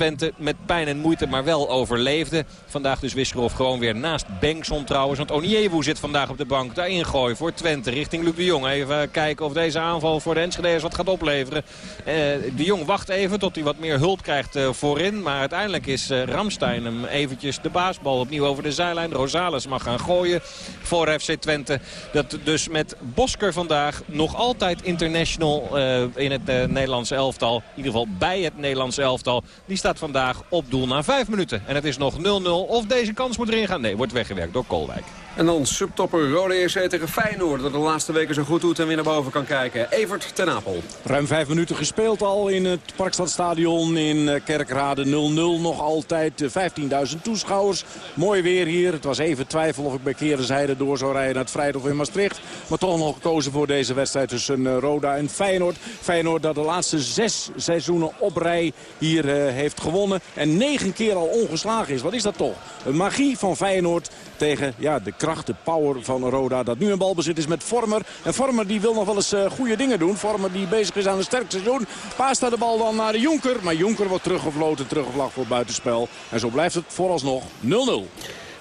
S27: Twente met pijn en moeite maar wel overleefde. Vandaag dus Wisgerov gewoon weer naast Bengtson trouwens. Want Oniewu zit vandaag op de bank. Daar ingooien voor Twente richting Luc de Jong. Even kijken of deze aanval voor de Enschede's wat gaat opleveren. Uh, de Jong wacht even tot hij wat meer hulp krijgt uh, voorin. Maar uiteindelijk is uh, Ramstein hem eventjes de baasbal opnieuw over de zijlijn. Rosales mag gaan gooien voor FC Twente. Dat dus met Bosker vandaag nog altijd international in het Nederlandse elftal. In ieder geval bij het Nederlandse elftal. Die staat vandaag op doel na vijf minuten. En het is nog 0-0 of deze kans moet erin gaan. Nee, wordt weggewerkt door Kolwijk.
S12: En dan subtopper Rode EC tegen Feyenoord. Dat de laatste weken zo goed doet en weer naar boven kan kijken. Evert ten Apel.
S28: Ruim vijf minuten gespeeld al in het Parkstadstadion in eh, Kerkrade 0-0. Nog altijd 15.000 eh, toeschouwers. Mooi weer hier. Het was even twijfel of ik bij Kerenzijde door zou rijden naar het Vrijdag in Maastricht. Maar toch nog gekozen voor deze wedstrijd tussen eh, Roda en Feyenoord. Feyenoord dat de laatste zes seizoenen op rij hier heeft gewonnen. En negen keer al ongeslagen is. Wat is dat toch? Een magie van Feyenoord tegen ja, de kracht, de power van Roda. Dat nu een balbezit is met Vormer. En Vormer die wil nog wel eens uh, goede dingen doen. Vormer die bezig is aan een sterk seizoen. Paast de bal dan naar de Jonker. Maar Jonker wordt teruggefloten, teruggevlacht voor buitenspel. En zo blijft het vooralsnog 0-0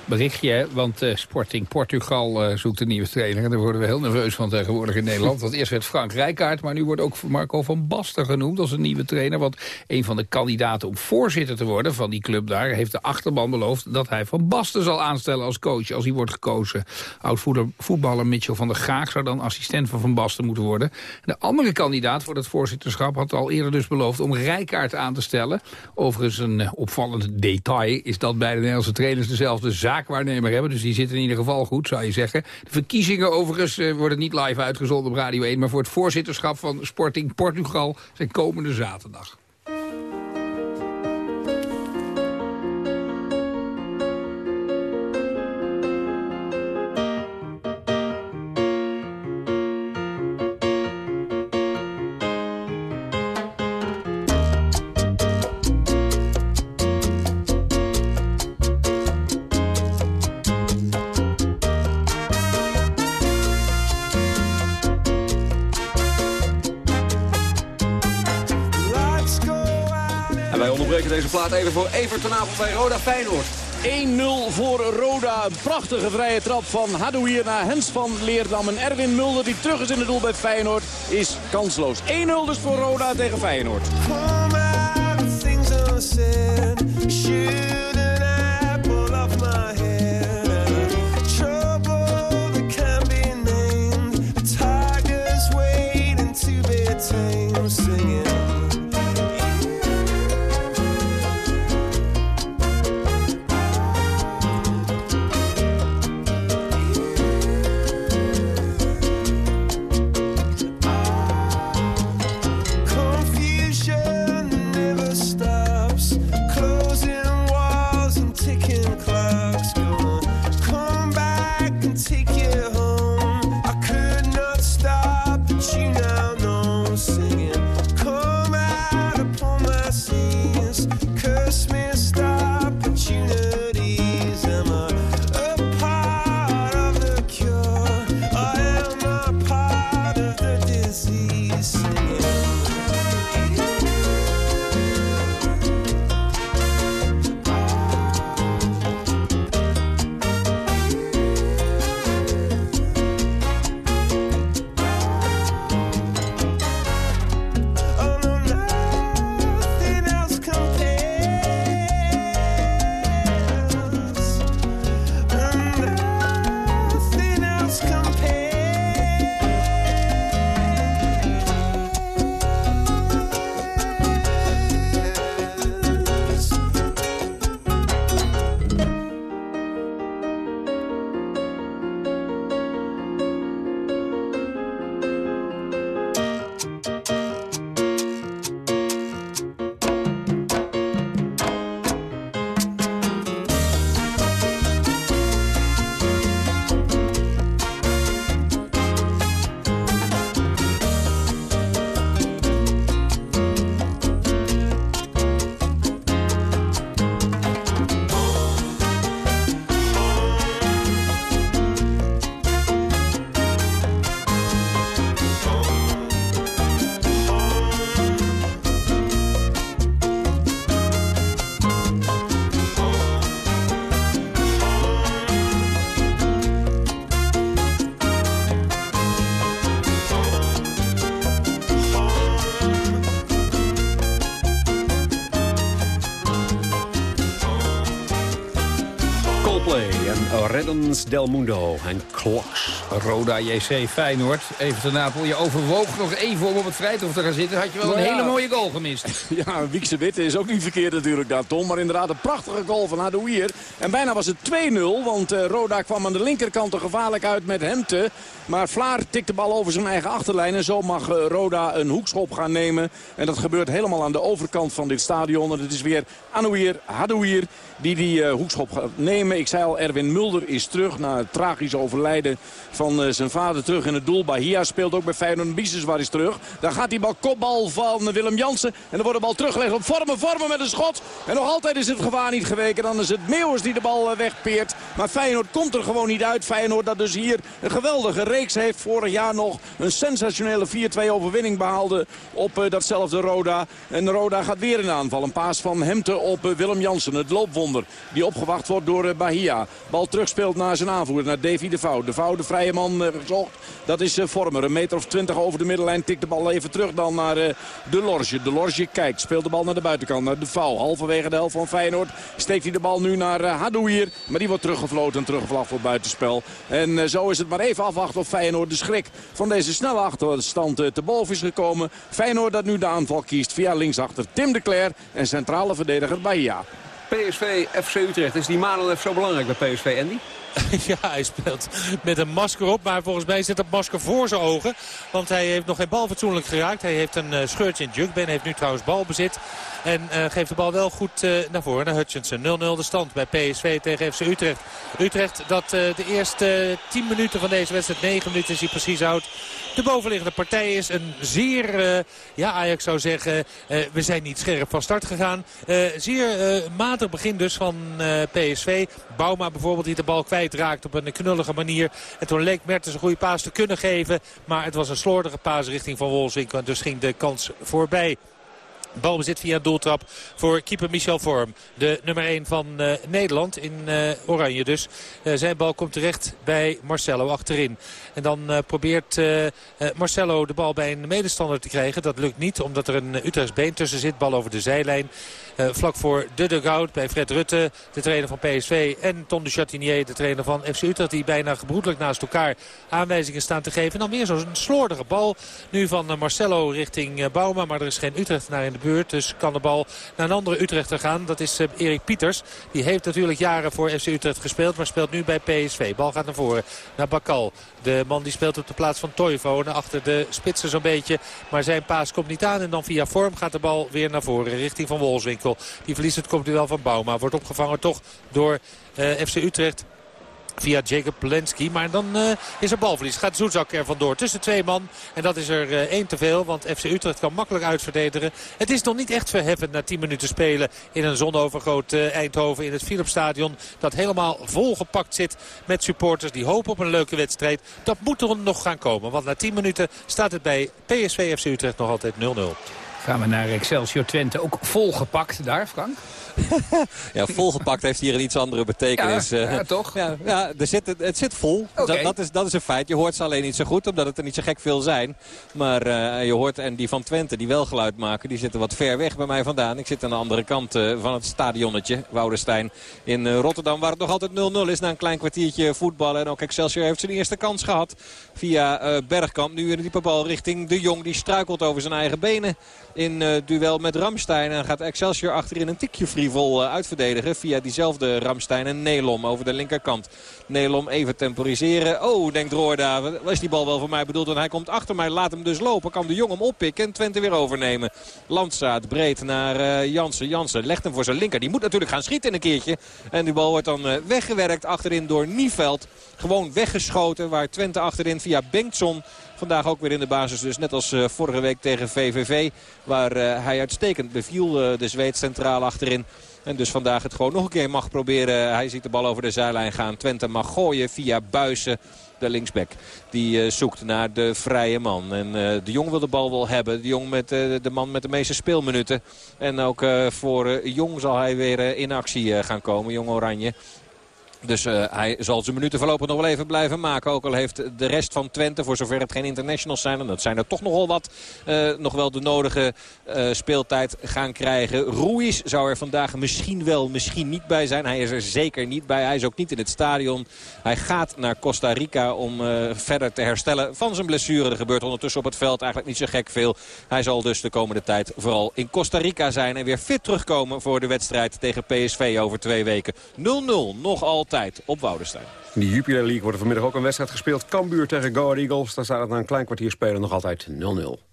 S14: berichtje, want uh, Sporting Portugal uh, zoekt een nieuwe trainer. En daar worden we heel nerveus van tegenwoordig in Nederland. Want eerst werd Frank Rijkaard, maar nu wordt ook Marco van Basten genoemd als een nieuwe trainer. Want een van de kandidaten om voorzitter te worden van die club daar... heeft de achterban beloofd dat hij Van Basten zal aanstellen als coach... als hij wordt gekozen. Oud-voetballer Mitchell van der Gaag zou dan assistent van Van Basten moeten worden. De andere kandidaat voor het voorzitterschap had al eerder dus beloofd... om Rijkaard aan te stellen. Overigens een uh, opvallend detail is dat bij de Nederlandse trainers dezelfde zaak zaakwaarnemer hebben. Dus die zitten in ieder geval goed, zou je zeggen. De verkiezingen overigens uh, worden niet live uitgezonden op Radio 1... maar voor het voorzitterschap van Sporting Portugal zijn komende zaterdag.
S12: Even voor Evert ten bij Roda Feyenoord.
S28: 1-0 voor Roda. Een prachtige vrije trap van Hadouier naar Hens van Leerdam. En Erwin Mulder die terug is in het doel bij Feyenoord is kansloos. 1-0 dus voor Roda tegen Feyenoord.
S12: Del Mundo en Kloks.
S14: Roda JC Feyenoord. Even te Napel. Je overwoog nog even om op het vrijthof te gaan zitten. Had je wel
S28: Nou
S14: een
S28: ja.
S14: hele mooie goal gemist.
S28: Ja, Wiekse Witte is ook niet verkeerd natuurlijk daar, Tom. Maar inderdaad een prachtige goal van Hadouier. En bijna was het 2-0, want eh, Roda kwam aan de linkerkant er gevaarlijk uit met Hemte. Maar Vlaar tikt de bal over zijn eigen achterlijn. En zo mag eh, Roda een hoekschop gaan nemen. En dat gebeurt helemaal aan de overkant van dit stadion. En het is weer Anouier, Hadouier die die eh, hoekschop gaat nemen. Ik zei al, Erwin Mulder is terug na het tragisch overlijden van eh, zijn vader terug in het doel. Bahia speelt ook bij Feyenoord. Biesenswar is terug. Dan gaat die bal kopbal van Willem Jansen. En dan wordt de bal teruggelegd op vormen, vormen met een schot. En nog altijd is het gevaar niet geweken. Dan is het Meeuwers die de bal eh, wegpeert. Maar Feyenoord komt er gewoon niet uit. Feyenoord dat dus hier een geweldige reeks heeft. Vorig jaar nog een sensationele 4-2 overwinning behaalde op eh, datzelfde Roda. En Roda gaat weer in aanval. Een paas van Hemte op Willem Jansen. Het loopwonder die opgewacht wordt door Bahia. Bal terugspeelt naar zijn aanvoerder, naar Davy de Vouw. De Vouw, de vrije man eh, gezocht. Dat is eh, Vormer. Een meter of twintig over de middenlijn. Tikt de bal even terug dan naar eh, De Lorge. De Lorge kijkt. Speelt de bal naar de buitenkant. Naar de Vouw. Halverwege de helft van Feyenoord. Steekt hij de bal nu naar Hadouier. Maar die wordt teruggefloten en teruggevlacht voor buitenspel. En zo is het maar even afwachten of Feyenoord de schrik van deze snelle achterstand te boven is gekomen. Feyenoord dat nu de aanval kiest via linksachter Tim de Cler en centrale verdediger Bahia.
S12: PSV, FC Utrecht. Is die Madelef zo belangrijk bij PSV, Andy?
S26: Ja, hij speelt met een masker op. Maar volgens mij zit dat masker voor zijn ogen. Want hij heeft nog geen bal fatsoenlijk geraakt. Hij heeft een eh, scheurtje in. Hij heeft nu trouwens balbezit. En eh, geeft de bal wel goed eh, naar voren naar Hutchinson. 0-0 de stand bij PSV tegen FC Utrecht. Utrecht dat de eerste 10 minuten van deze wedstrijd, 9 minuten is hij precies oud. De bovenliggende partij is een zeer, ja Ajax zou zeggen, we zijn niet scherp van start gegaan. Zeer eh, matig begin dus van eh, PSV. Bouma bijvoorbeeld die de bal kwijtraakt op een knullige manier. En toen leek Mertens een goede paas te kunnen geven. Maar het was een slordige paas richting Van Wolfswinkel. En dus ging de kans voorbij. Balbezit via een doeltrap voor keeper Michel Vorm. De nummer 1 van eh, Nederland in eh, Oranje dus. Zijn bal komt terecht bij Marcelo achterin. En dan probeert Marcelo de bal bij een medestander te krijgen. Dat lukt niet omdat er een Utrechts been tussen zit. Bal over de zijlijn. Eh, vlak voor de dugout bij Fred Rutte, de trainer van PSV. En Ton de Chatinier, de trainer van FC Utrecht. Die bijna gebroedelijk naast elkaar aanwijzingen staan te geven. En dan weer zo'n slordige bal. Nu van eh, Marcelo richting eh, Bouma. Maar er is geen Utrechtenaar in de buurt. Dus kan de bal naar een andere Utrechter gaan. Dat is Erik Pieters. Die heeft natuurlijk jaren voor FC Utrecht gespeeld. Maar speelt nu bij PSV. Bal gaat naar voren. Naar Bakal. De man die speelt op de plaats van Toivonen. Achter de spitsen zo'n beetje. Maar zijn paas komt niet aan. En dan via vorm gaat de bal weer naar voren. Richting Van Wolfswinkel. Die verliest het komt wel van Bouma. Wordt opgevangen toch door eh, FC Utrecht via Jacob Polensky. Maar dan eh, is er balverlies. Gaat Zoetzak er vandoor tussen twee man. En dat is er eh, één te veel. Want FC Utrecht kan makkelijk uitverdedigen. Het is nog niet echt verheffend na 10 minuten spelen in een zonovergroot Eindhoven in het Philipsstadion. Dat helemaal volgepakt zit met supporters die hopen op een leuke wedstrijd. Dat moet er nog gaan komen. Want na 10 minuten staat het bij PSV FC Utrecht nog altijd 0-0.
S14: Gaan we naar Excelsior Twente. Ook volgepakt daar, Frank?
S27: Ja, volgepakt heeft hier een iets andere betekenis.
S14: Ja,
S27: eh.
S14: ja, toch?
S27: Ja, ja er zit, het zit vol. Dat, dat, is, dat is een feit. Je hoort ze alleen niet zo goed, omdat het er niet zo gek veel zijn. Maar eh, je hoort, en die van Twente, die wel geluid maken, die zitten wat ver weg bij mij vandaan. Ik zit aan de andere kant eh, van het stadionnetje, Woudenstein, in Rotterdam. Waar het nog altijd 0-0 is na een klein kwartiertje voetballen. En ook Excelsior heeft zijn eerste kans gehad via Bergkamp. Nu een diepe bal richting De Jong. Die struikelt over zijn eigen benen in eh, duel met Ramstein. En gaat Excelsior achterin een tikje frivol eh, uitverdedigen. Via diezelfde Ramstein en Nelom over de linkerkant. Nelom even temporiseren. Oh, denkt Roorda. Was die bal wel voor mij bedoeld? Want hij komt achter mij. Laat hem dus lopen. Kan de Jong hem oppikken en Twente weer overnemen. Landstraat breed naar eh, Jansen. Jansen legt hem voor zijn linker. Die moet natuurlijk gaan schieten een keertje. En die bal wordt dan weggewerkt achterin door Nieveld. Gewoon weggeschoten. Waar Twente achterin via Bengtson Vandaag ook weer in de basis dus net als eh, vorige week tegen VVV. Waar eh, hij uitstekend beviel eh, de Zweed centraal achterin. En dus vandaag het gewoon nog een keer mag proberen. Hij ziet de bal over de zijlijn gaan. Twente mag gooien via Buizen. De linksback. Die zoekt naar de vrije man. En de Jong wil de bal wel hebben. De Jong met de man met de meeste speelminuten. En ook voor Jong zal hij weer in actie gaan komen. Jong Oranje. Dus uh, hij zal zijn minuten voorlopig nog wel even blijven maken. Ook al heeft de rest van Twente, voor zover het geen internationals zijn... en dat zijn er toch nogal wat, uh, nog wel de nodige uh, speeltijd gaan krijgen. Ruiz zou er vandaag misschien wel, misschien niet bij zijn. Hij is er zeker niet bij. Hij is ook niet in het stadion. Hij gaat naar Costa Rica om verder te herstellen van zijn blessure. Er gebeurt ondertussen op het veld eigenlijk niet zo gek veel. Hij zal dus de komende tijd vooral in Costa Rica zijn... en weer fit terugkomen voor de wedstrijd tegen PSV over twee weken. 0-0 nog altijd altijd op Woudenstein.
S15: In de Jupiler League wordt vanmiddag ook een wedstrijd gespeeld. Cambuur tegen Go Eagles. Daar staat het na een klein kwartier spelen nog altijd 0-0.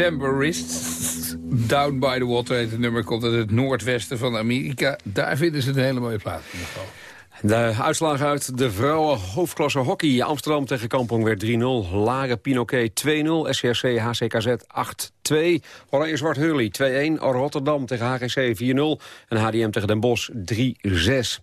S14: Decemberists. Down by the Water het nummer. Komt uit het noordwesten van Amerika. Daar vinden ze een hele mooie plaats.
S15: De uitslagen uit de vrouwen hoofdklasse hockey. Amsterdam tegen Kampong werd 3-0. Lage Pinoquet 2-0. SCRC HCKZ 8-2. Oranje-Zwart Hurley 2-1. Rotterdam tegen HGC 4-0. En HDM tegen Den Bosch 3-6.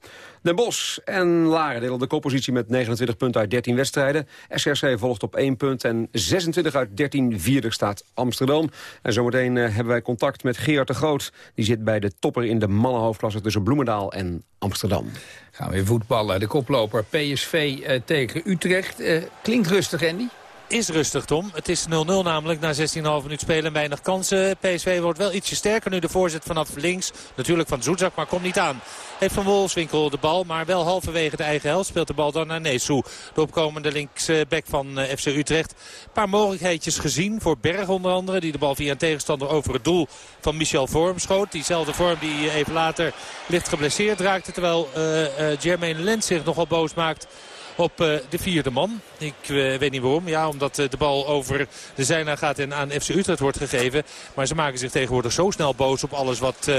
S15: Den Bosch en Laren delen de koppositie met 29 punten uit 13 wedstrijden. SRC volgt op 1 punt en 26 uit 13 vierde staat Amsterdam. En zometeen uh, hebben wij contact met Geert de Groot. Die zit bij de topper in de mannenhoofdklasse tussen Bloemendaal en Amsterdam.
S14: Gaan we weer voetballen. De koploper PSV uh, tegen Utrecht. Uh, klinkt rustig, Andy?
S26: Is rustig, Tom. Het is 0-0 namelijk na 16,5 minuut spelen en weinig kansen. PSV wordt wel ietsje sterker nu de voorzet vanaf links. Natuurlijk van Zoetzak, maar komt niet aan. Heeft Van Wolfswinkel de bal, maar wel halverwege de eigen helft. Speelt de bal dan naar Neesu. De opkomende linksback van eh, FC Utrecht. Een paar mogelijkheden gezien voor Berg onder andere. Die de bal via een tegenstander over het doel van Michel Vorm schoot. Diezelfde Vorm die even later licht geblesseerd raakte. Terwijl uh, uh, Jermaine Lens zich nogal boos maakt op uh, de vierde man. Ik uh, weet niet waarom. Ja, omdat uh, de bal over de zijlijn gaat en aan FC Utrecht wordt gegeven. Maar ze maken zich tegenwoordig zo snel boos op alles wat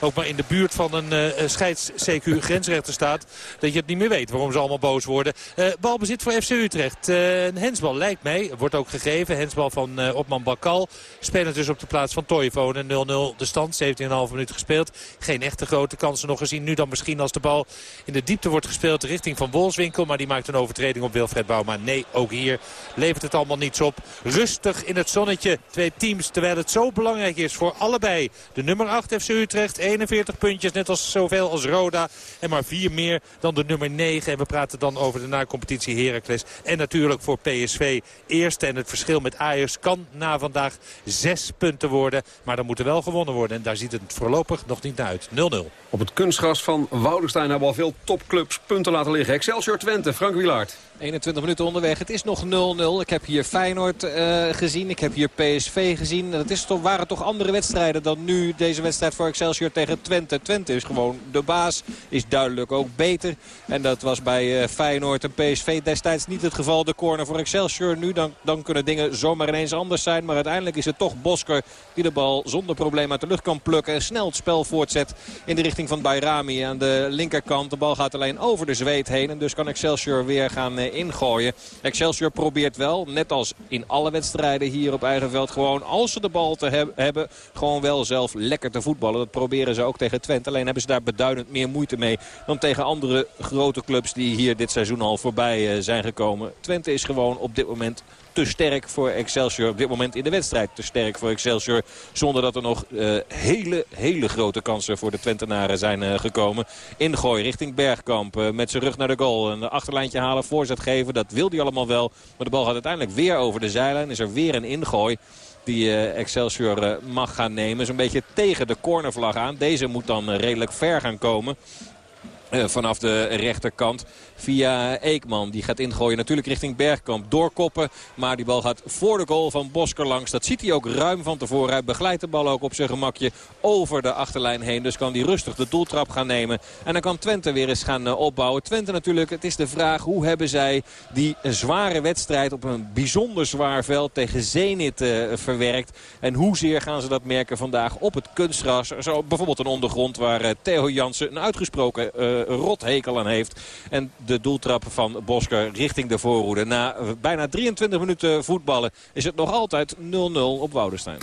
S26: ook maar in de buurt van een scheids-CQ grensrechter staat. Dat je het niet meer weet waarom ze allemaal boos worden. balbezit voor FC Utrecht. een hensbal lijkt mij. Wordt ook gegeven. Hensbal van Opman Bakal. Spelen dus op de plaats van Toivonen. 0-0 de stand. 17,5 minuten gespeeld. Geen echte grote kansen nog gezien. Nu dan misschien als de bal in de diepte wordt gespeeld richting van Wolfswinkel. Maar die maakt een overtreding op Wilfred Bouma. Nee, ook hier levert het allemaal niets op. Rustig in het zonnetje. Twee teams, terwijl het zo belangrijk is voor allebei. De nummer 8 FC Utrecht, 41 puntjes, net als zoveel als Roda. En maar vier meer dan de nummer 9. En we praten dan over de na-competitie Heracles. En natuurlijk voor PSV eerste. En het verschil met Ajax kan na vandaag zes punten worden. Maar dan moet er wel gewonnen worden. En daar ziet het voorlopig nog niet naar uit. 0-0.
S12: Op het kunstgras van Woudenstein hebben al veel topclubs punten laten liggen. Excelsior Twente, Frank Wilaert.
S27: 21 minuten onderweg. Het is nog 0-0. Ik heb hier Feyenoord uh, gezien. Ik heb hier PSV gezien. Het is toch, waren toch andere wedstrijden dan nu deze wedstrijd voor Excelsior tegen Twente. Twente is gewoon de baas. Is duidelijk ook beter. En dat was bij uh, Feyenoord en PSV destijds niet het geval. De corner voor Excelsior. Nu dan, dan kunnen dingen zomaar ineens anders zijn. Maar uiteindelijk is het toch Bosker die de bal zonder probleem uit de lucht kan plukken. En snel het spel voortzet in de richting van Bayrami aan de linkerkant. De bal gaat alleen over de zweet heen. En dus kan Excelsior weer gaan uh, ingooien. Excelsior probeert wel, net als in alle wedstrijden hier op eigen veld... gewoon als ze de bal te heb, hebben, gewoon wel zelf lekker te voetballen. Dat proberen ze ook tegen Twente. Alleen hebben ze daar beduidend meer moeite mee dan tegen andere grote clubs... die hier dit seizoen al voorbij uh, zijn gekomen. Twente is gewoon op dit moment te sterk voor Excelsior. Op dit moment in de wedstrijd te sterk voor Excelsior. Zonder dat er nog uh, hele, hele grote kansen voor de Twentenaren zijn uh, gekomen. Ingooi richting Bergkamp. Uh, met zijn rug naar de goal. Een achterlijntje halen, voorzet geven. Dat wil hij allemaal wel. Maar de bal gaat uiteindelijk weer over de zijlijn. Is er weer een ingooi die Excelsior mag gaan nemen. Zo'n beetje tegen de cornervlag aan. Deze moet dan redelijk ver gaan komen. Vanaf de rechterkant via Eekman. Die gaat ingooien natuurlijk richting Bergkamp. Doorkoppen, maar die bal gaat voor de goal van Bosker langs. Dat ziet hij ook ruim van tevoren. Hij begeleidt de bal ook op zijn gemakje over de achterlijn heen. Dus kan hij rustig de doeltrap gaan nemen. En dan kan Twente weer eens gaan uh, opbouwen. Twente natuurlijk, het is de vraag hoe hebben zij die zware wedstrijd op een bijzonder zwaar veld tegen Zenit uh, verwerkt. En hoezeer gaan ze dat merken vandaag op het kunstgras. Zo bijvoorbeeld een ondergrond waar Theo Jansen een uitgesproken rothekel aan heeft. En de doeltrap van Bosker richting de voorhoede. Na bijna 23 minuten voetballen is het nog altijd 0-0 op Woudenstein.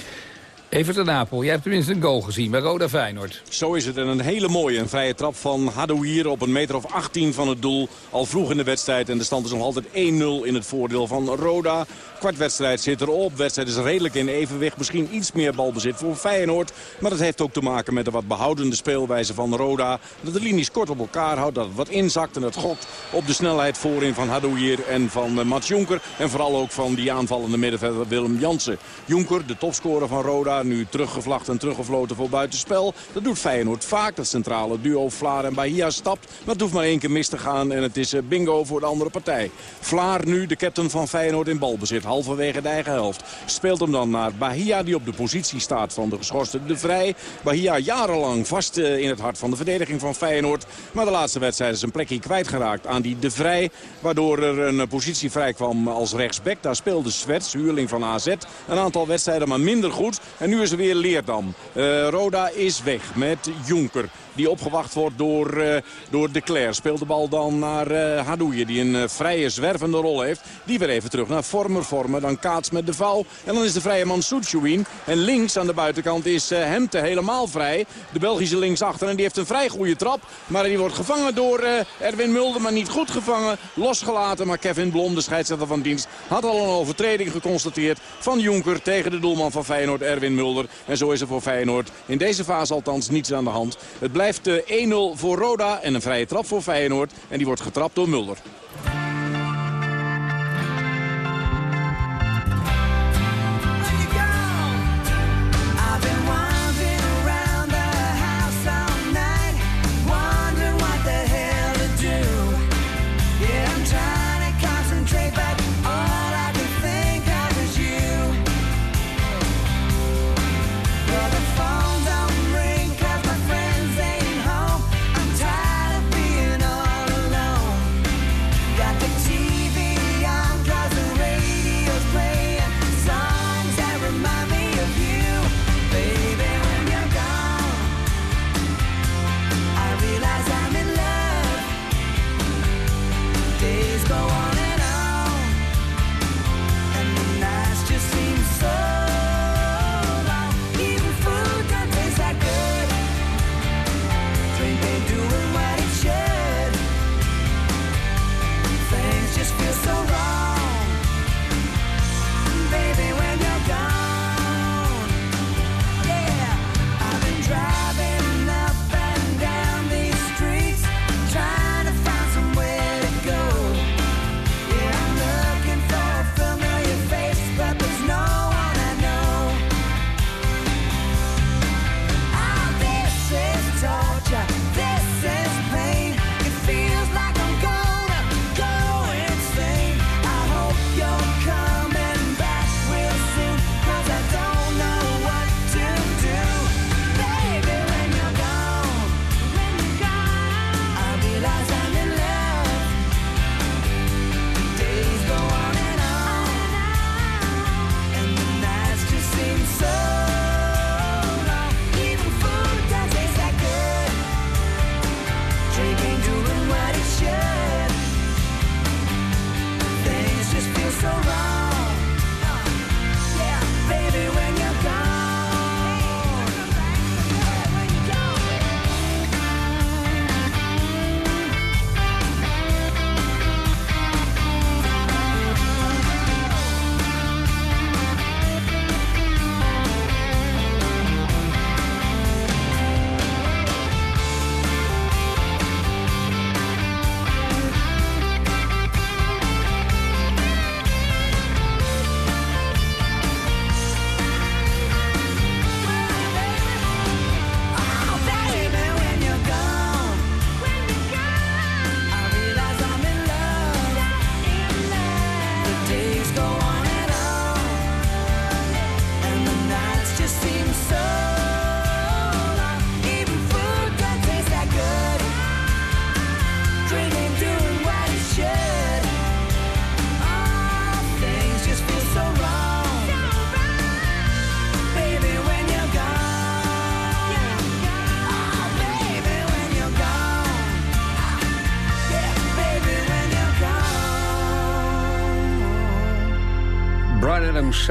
S14: Even ten Napel, jij hebt tenminste een goal gezien bij Roda Feyenoord.
S28: Zo is het en een hele mooie. Een vrije trap van Hadouier op een meter of 18 van het doel. Al vroeg in de wedstrijd en de stand is nog altijd 1-0 in het voordeel van Roda. Kwartwedstrijd zit erop. Wedstrijd is redelijk in evenwicht. Misschien iets meer balbezit voor Feyenoord. Maar dat heeft ook te maken met de wat behoudende speelwijze van Roda. Dat de linies kort op elkaar houdt. Dat het wat inzakt en het gokt op de snelheid voorin van Hadouier en van uh, Mats Jonker. En vooral ook van die aanvallende middenvelder Willem Jansen. Jonker, de topscorer van Roda, nu teruggevlacht en teruggefloten voor buitenspel. Dat doet Feyenoord vaak. Dat centrale duo Vlaar en Bahia stapt. Maar het hoeft maar één keer mis te gaan en het is uh, bingo voor de andere partij. Vlaar nu de captain van Feyenoord in balbezit halverwege de eigen helft. Speelt hem dan naar Bahia die op de positie staat van de geschorste De Vrij. Bahia jarenlang vast uh, in het hart van de verdediging van Feyenoord. Maar de laatste wedstrijd is een plekje kwijtgeraakt aan die De Vrij. Waardoor er een positie vrij kwam als rechtsback. Daar speelde Swets, huurling van AZ. Een aantal wedstrijden maar minder goed. En nu is er weer Leerdam. Uh, Roda is weg met Jonker die opgewacht wordt door, uh, door De Cler. Speelt de bal dan naar uh, die een uh, vrije zwervende rol heeft. Die weer even terug naar Vormer. Vormer dan Kaats met de vouw. En dan is de vrije man Soetjouin. En links aan de buitenkant is Hemte helemaal vrij. De Belgische linksachter. En die heeft een vrij goede trap. Maar die wordt gevangen door Erwin Mulder. Maar niet goed gevangen. Losgelaten. Maar Kevin Blom, de scheidsrechter van dienst, had al een overtreding geconstateerd van Jonker tegen de doelman van Feyenoord, Erwin Mulder. En zo is er voor Feyenoord in deze fase althans niets aan de hand. Het blijft blijft 1-0 voor Roda en een vrije trap voor Feyenoord. En die wordt getrapt door Mulder.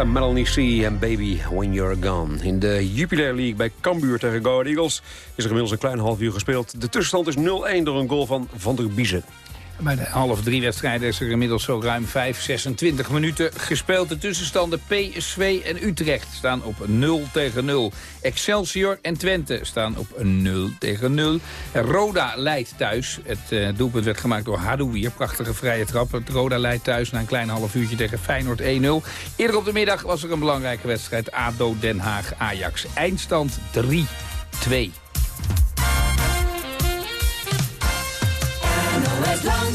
S12: Melanie C. en Baby When You're Gone. In de Jupiler League bij Cambuur tegen Go Eagles... is er inmiddels een klein half uur gespeeld. De tussenstand is 0-1 door een goal van Van der Biezen.
S14: Bij de half drie wedstrijden is er inmiddels zo ruim 5, 26 minuten gespeeld. De tussenstanden PSV en Utrecht staan op 0 tegen 0. Excelsior en Twente staan op 0 tegen 0. Roda leidt thuis. Het uh, doelpunt werd gemaakt door Hadouier. Prachtige vrije trap. Roda leidt thuis na een klein half uurtje tegen Feyenoord 1-0. Eerder op de middag was er een belangrijke wedstrijd. ADO Den Haag-Ajax. Eindstand 3-2.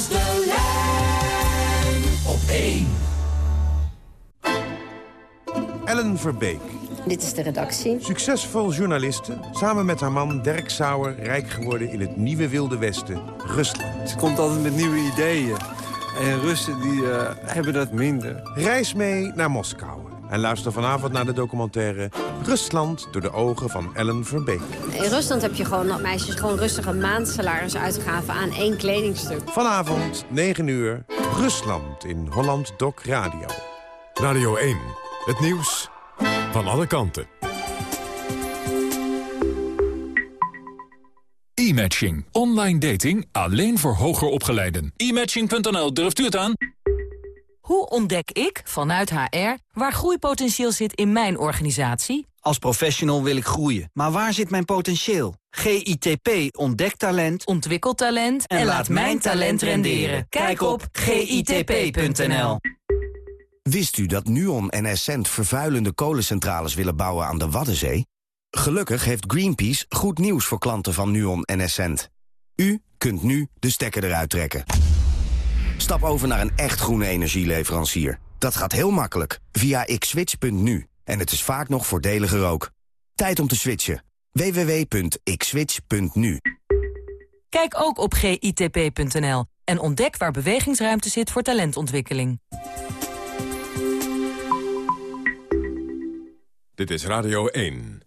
S15: Langs de lijn op 1.
S25: Ellen Verbeek.
S6: Dit is de redactie.
S25: Succesvol journaliste, samen met haar man Dirk Sauer... rijk geworden in het nieuwe Wilde Westen, Rusland.
S18: Ze komt altijd met nieuwe ideeën. En Russen die, uh, hebben dat minder.
S25: Reis mee naar Moskou. En luister vanavond naar de documentaire Rusland door de ogen van Ellen Verbeek.
S6: In Rusland heb je gewoon dat meisjes gewoon rustige maandsalaris uitgaven aan één kledingstuk.
S25: Vanavond, 9 uur, Rusland in Holland Doc Radio.
S29: Radio 1, het nieuws van alle kanten.
S30: E-matching. Online dating alleen voor hoger opgeleiden. E-matching.nl, durft u het aan?
S31: Hoe ontdek ik, vanuit HR, waar groeipotentieel zit in mijn organisatie?
S32: Als professional wil ik groeien, maar waar zit mijn potentieel? GITP ontdekt talent,
S31: ontwikkelt talent en, en laat mijn talent renderen. Kijk op gitp.nl.
S7: Wist u dat Nuon en Essent vervuilende kolencentrales willen bouwen aan de Waddenzee? Gelukkig heeft Greenpeace goed nieuws voor klanten van Nuon en Essent. U kunt nu de stekker eruit trekken. Stap over naar een echt groene energieleverancier. Dat gaat heel makkelijk via xswitch.nu. En het is vaak nog voordeliger ook. Tijd om te switchen. www.xswitch.nu
S31: Kijk ook op gitp.nl en ontdek waar bewegingsruimte zit voor talentontwikkeling.
S29: Dit is Radio 1.